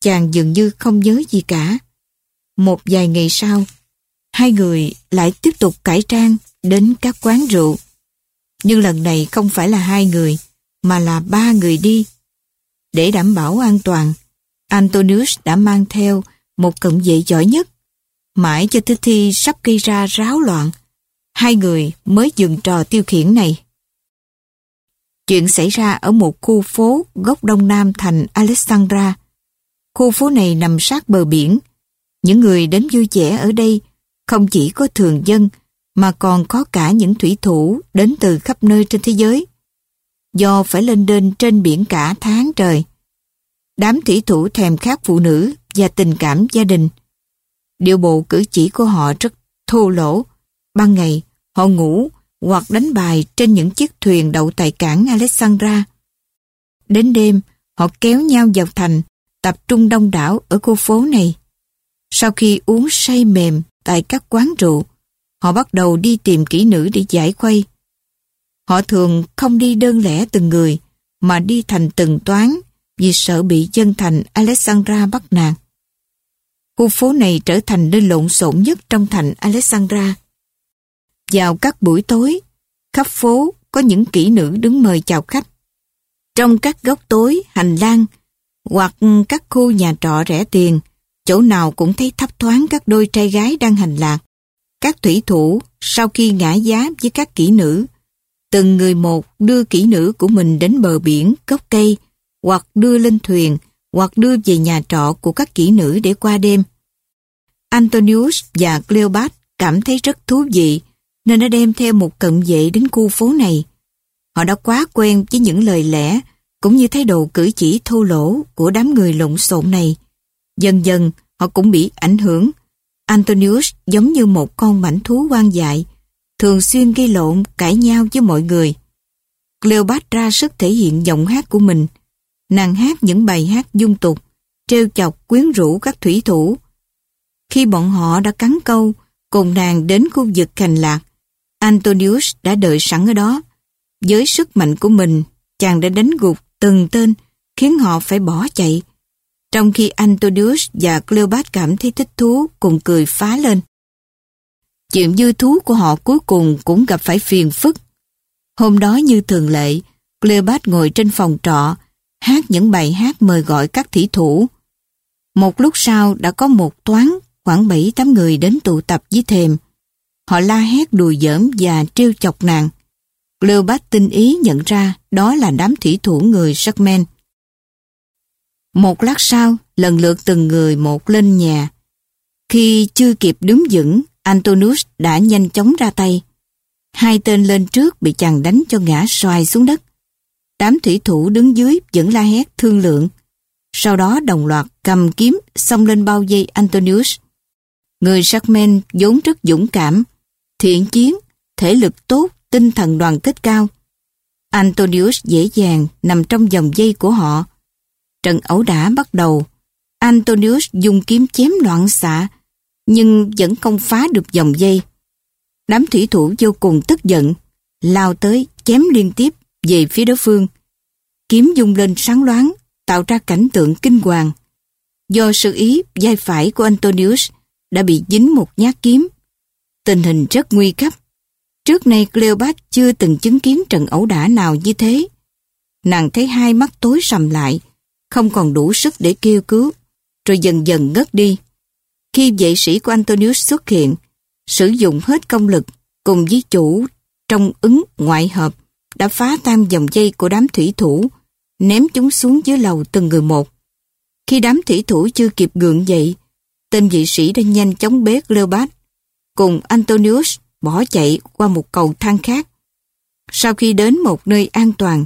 chàng dường như không nhớ gì cả. Một vài ngày sau, hai người lại tiếp tục cải trang đến các quán rượu. Nhưng lần này không phải là hai người, mà là ba người đi. Để đảm bảo an toàn, Antonius đã mang theo một cận vệ giỏi nhất. Mãi cho Thư Thi sắp gây ra ráo loạn, hai người mới dừng trò tiêu khiển này. Chuyện xảy ra ở một khu phố góc đông nam thành Alexandra. Khu phố này nằm sát bờ biển. Những người đến vui vẻ ở đây không chỉ có thường dân mà còn có cả những thủy thủ đến từ khắp nơi trên thế giới. do phải lên đên trên biển cả tháng trời. Đám thủy thủ thèm khát phụ nữ và tình cảm gia đình. điều bộ cử chỉ của họ rất thô lỗ. Ban ngày, họ ngủ hoặc đánh bài trên những chiếc thuyền đậu tại cảng Alexandra. Đến đêm, họ kéo nhau vào thành, tập trung đông đảo ở khu phố này. Sau khi uống say mềm tại các quán rượu, họ bắt đầu đi tìm kỹ nữ để giải khuây. Họ thường không đi đơn lẻ từng người, mà đi thành từng toán vì sợ bị dân thành Alexandra bắt nạt. Khu phố này trở thành nơi lộn xộn nhất trong thành Alexandra. Vào các buổi tối, khắp phố có những kỹ nữ đứng mời chào khách. Trong các góc tối, hành lang hoặc các khu nhà trọ rẻ tiền, chỗ nào cũng thấy thấp thoáng các đôi trai gái đang hành lạc. Các thủy thủ, sau khi ngã giá với các kỹ nữ, từng người một đưa kỹ nữ của mình đến bờ biển, gốc cây, hoặc đưa lên thuyền, hoặc đưa về nhà trọ của các kỹ nữ để qua đêm. Antonius và Cleopat cảm thấy rất thú vị, nên đã đem theo một cận vệ đến khu phố này. Họ đã quá quen với những lời lẽ, cũng như thái độ cử chỉ thô lỗ của đám người lộn xộn này. Dần dần, họ cũng bị ảnh hưởng. Antonius giống như một con mảnh thú hoang dại, thường xuyên gây lộn, cãi nhau với mọi người. Cleopatra sức thể hiện giọng hát của mình. Nàng hát những bài hát dung tục, trêu chọc quyến rũ các thủy thủ. Khi bọn họ đã cắn câu, cùng nàng đến khu vực cành lạc, Antonius đã đợi sẵn ở đó. Với sức mạnh của mình, chàng đã đánh gục từng tên, khiến họ phải bỏ chạy. Trong khi Antonius và Cleopat cảm thấy thích thú cùng cười phá lên. Chuyện dư thú của họ cuối cùng cũng gặp phải phiền phức. Hôm đó như thường lệ, Cleopat ngồi trên phòng trọ, hát những bài hát mời gọi các thủy thủ. Một lúc sau đã có một toán khoảng 7-8 người đến tụ tập dưới thềm. Họ la hét đùa giỡn và trêu chọc nàng. Cleopat tinh ý nhận ra đó là đám thủy thủ người Sarkmen. Một lát sau, lần lượt từng người một lên nhà. Khi chưa kịp đứng vững, Antonius đã nhanh chóng ra tay. Hai tên lên trước bị chàng đánh cho ngã xoài xuống đất. Đám thủy thủ đứng dưới vẫn la hét thương lượng. Sau đó đồng loạt cầm kiếm xông lên bao dây Antonius. Người Sarkmen vốn rất dũng cảm, thiện chiến, thể lực tốt, tinh thần đoàn kết cao. Antonius dễ dàng nằm trong dòng dây của họ. Trận ẩu đả bắt đầu. Antonius dùng kiếm chém loạn xạ, nhưng vẫn không phá được dòng dây. Đám thủy thủ vô cùng tức giận, lao tới chém liên tiếp về phía đối phương. Kiếm dung lên sáng loáng, tạo ra cảnh tượng kinh hoàng. Do sự ý vai phải của Antonius đã bị dính một nhát kiếm. Tình hình rất nguy cấp. Trước nay Cleopat chưa từng chứng kiến trận ẩu đả nào như thế. Nàng thấy hai mắt tối sầm lại, không còn đủ sức để kêu cứu, rồi dần dần ngất đi. Khi vệ sĩ của Antonius xuất hiện, sử dụng hết công lực cùng với chủ trong ứng ngoại hợp đã phá tan dòng dây của đám thủy thủ, ném chúng xuống dưới lầu từng người một. Khi đám thủy thủ chưa kịp gượng dậy, tên vệ sĩ đã nhanh chóng bế Cleopat cùng Antonius bỏ chạy qua một cầu thang khác. Sau khi đến một nơi an toàn,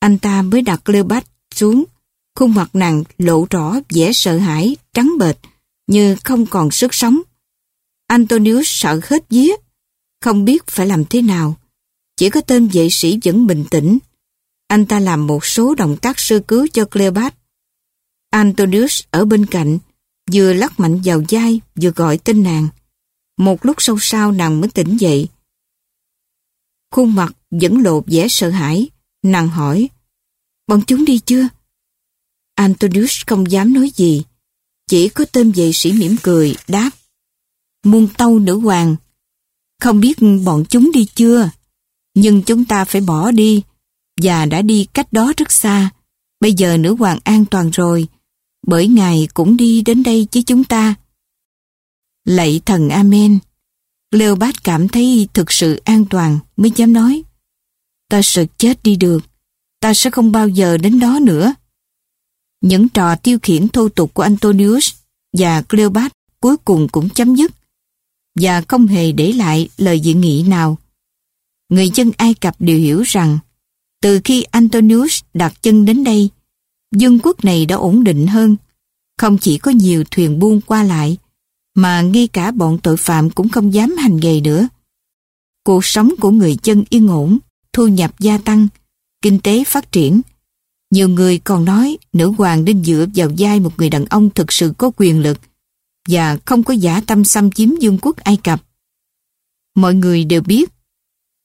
anh ta mới đặt Cleopat xuống, khuôn mặt nàng lộ rõ vẻ sợ hãi, trắng bệch, như không còn sức sống. Antonius sợ hết vía, không biết phải làm thế nào. Chỉ có tên vệ sĩ vẫn bình tĩnh. Anh ta làm một số động tác sơ cứu cho Cleopat. Antonius ở bên cạnh, vừa lắc mạnh vào vai, vừa gọi tên nàng. Một lúc sau sau nàng mới tỉnh dậy. Khuôn mặt vẫn lộ vẻ sợ hãi, nàng hỏi, bọn chúng đi chưa? Antonius không dám nói gì, chỉ có tên vệ sĩ mỉm cười, đáp. Muôn tâu nữ hoàng, không biết bọn chúng đi chưa, nhưng chúng ta phải bỏ đi, và đã đi cách đó rất xa. Bây giờ nữ hoàng an toàn rồi, bởi ngài cũng đi đến đây với chúng ta. Lạy thần Amen. Leopold cảm thấy thực sự an toàn mới dám nói. Ta sợ chết đi được. Ta sẽ không bao giờ đến đó nữa. Những trò tiêu khiển thô tục của Antonius và Cleopat cuối cùng cũng chấm dứt và không hề để lại lời dị nghị nào. Người dân Ai Cập đều hiểu rằng Từ khi Antonius đặt chân đến đây, dân quốc này đã ổn định hơn. Không chỉ có nhiều thuyền buôn qua lại, mà ngay cả bọn tội phạm cũng không dám hành nghề nữa. Cuộc sống của người dân yên ổn, thu nhập gia tăng, kinh tế phát triển. Nhiều người còn nói nữ hoàng nên dựa vào vai một người đàn ông thực sự có quyền lực và không có giả tâm xâm chiếm vương quốc Ai Cập. Mọi người đều biết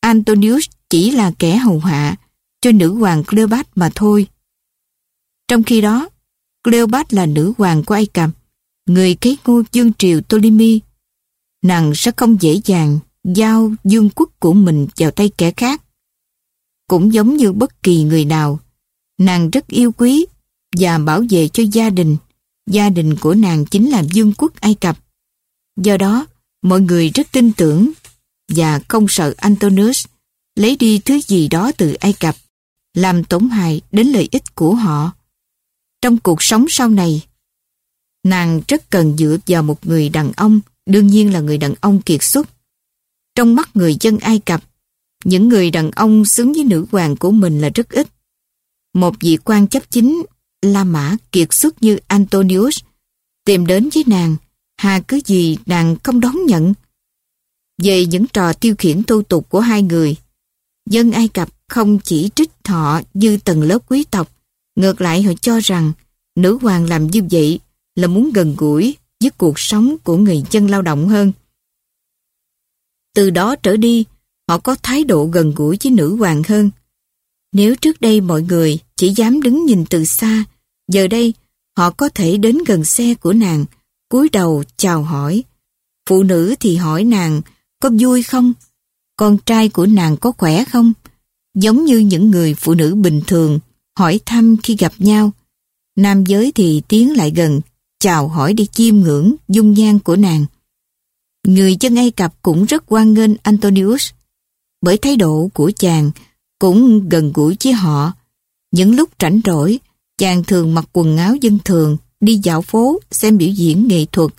Antonius chỉ là kẻ hầu hạ cho nữ hoàng Cleopat mà thôi. Trong khi đó, Cleopat là nữ hoàng của Ai Cập, người kế ngôi dương triều Ptolemy. Nàng sẽ không dễ dàng giao dương quốc của mình vào tay kẻ khác. Cũng giống như bất kỳ người nào, nàng rất yêu quý và bảo vệ cho gia đình. Gia đình của nàng chính là dương quốc Ai Cập. Do đó, mọi người rất tin tưởng và không sợ Antonius lấy đi thứ gì đó từ Ai Cập, làm tổn hại đến lợi ích của họ. Trong cuộc sống sau này, nàng rất cần dựa vào một người đàn ông, đương nhiên là người đàn ông kiệt xuất. Trong mắt người dân Ai Cập, những người đàn ông xứng với nữ hoàng của mình là rất ít. Một vị quan chấp chính La Mã kiệt xuất như Antonius tìm đến với nàng, hà cứ gì nàng không đón nhận. Về những trò tiêu khiển tu tục của hai người, dân Ai Cập không chỉ trích họ như tầng lớp quý tộc, ngược lại họ cho rằng nữ hoàng làm như vậy là muốn gần gũi với cuộc sống của người dân lao động hơn. Từ đó trở đi, họ có thái độ gần gũi với nữ hoàng hơn. Nếu trước đây mọi người chỉ dám đứng nhìn từ xa, giờ đây họ có thể đến gần xe của nàng, cúi đầu chào hỏi. Phụ nữ thì hỏi nàng có vui không? Con trai của nàng có khỏe không? Giống như những người phụ nữ bình thường hỏi thăm khi gặp nhau. Nam giới thì tiến lại gần, chào hỏi để chiêm ngưỡng dung nhan của nàng. Người dân Ai Cập cũng rất quan nghênh Antonius, bởi thái độ của chàng cũng gần gũi với họ. Những lúc rảnh rỗi, chàng thường mặc quần áo dân thường, đi dạo phố xem biểu diễn nghệ thuật,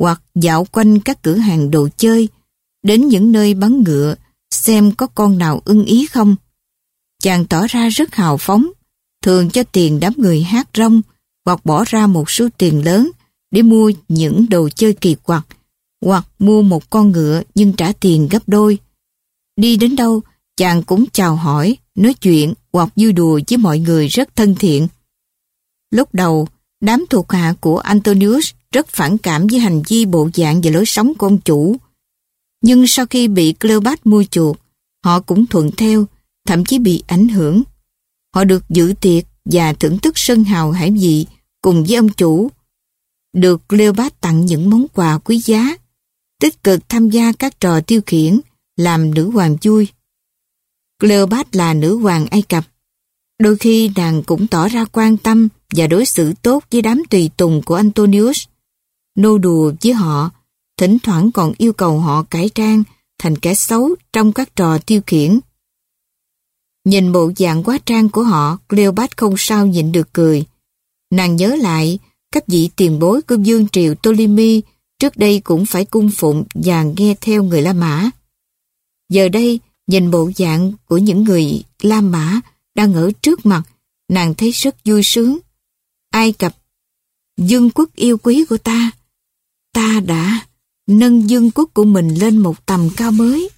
hoặc dạo quanh các cửa hàng đồ chơi, đến những nơi bán ngựa, xem có con nào ưng ý không. Chàng tỏ ra rất hào phóng, thường cho tiền đám người hát rong, hoặc bỏ ra một số tiền lớn để mua những đồ chơi kỳ quặc, hoặc mua một con ngựa nhưng trả tiền gấp đôi. Đi đến đâu, chàng cũng chào hỏi, nói chuyện hoặc vui đùa với mọi người rất thân thiện. Lúc đầu, đám thuộc hạ của Antonius rất phản cảm với hành vi bộ dạng và lối sống của ông chủ. Nhưng sau khi bị Cleopat mua chuộc, họ cũng thuận theo, thậm chí bị ảnh hưởng. Họ được giữ tiệc và thưởng thức sân hào hải vị cùng với ông chủ. Được Cleopat tặng những món quà quý giá, tích cực tham gia các trò tiêu khiển, làm nữ hoàng vui. Cleopat là nữ hoàng Ai Cập. Đôi khi nàng cũng tỏ ra quan tâm và đối xử tốt với đám tùy tùng của Antonius. Nô đùa với họ, thỉnh thoảng còn yêu cầu họ cải trang thành kẻ xấu trong các trò tiêu khiển. Nhìn bộ dạng quá trang của họ, Cleopat không sao nhịn được cười. Nàng nhớ lại các vị tiền bối của Dương Triều Ptolemy trước đây cũng phải cung phụng và nghe theo người La Mã. Giờ đây, nhìn bộ dạng của những người La Mã đang ở trước mặt, nàng thấy rất vui sướng. Ai Cập, dương quốc yêu quý của ta, ta đã nâng dương quốc của mình lên một tầm cao mới.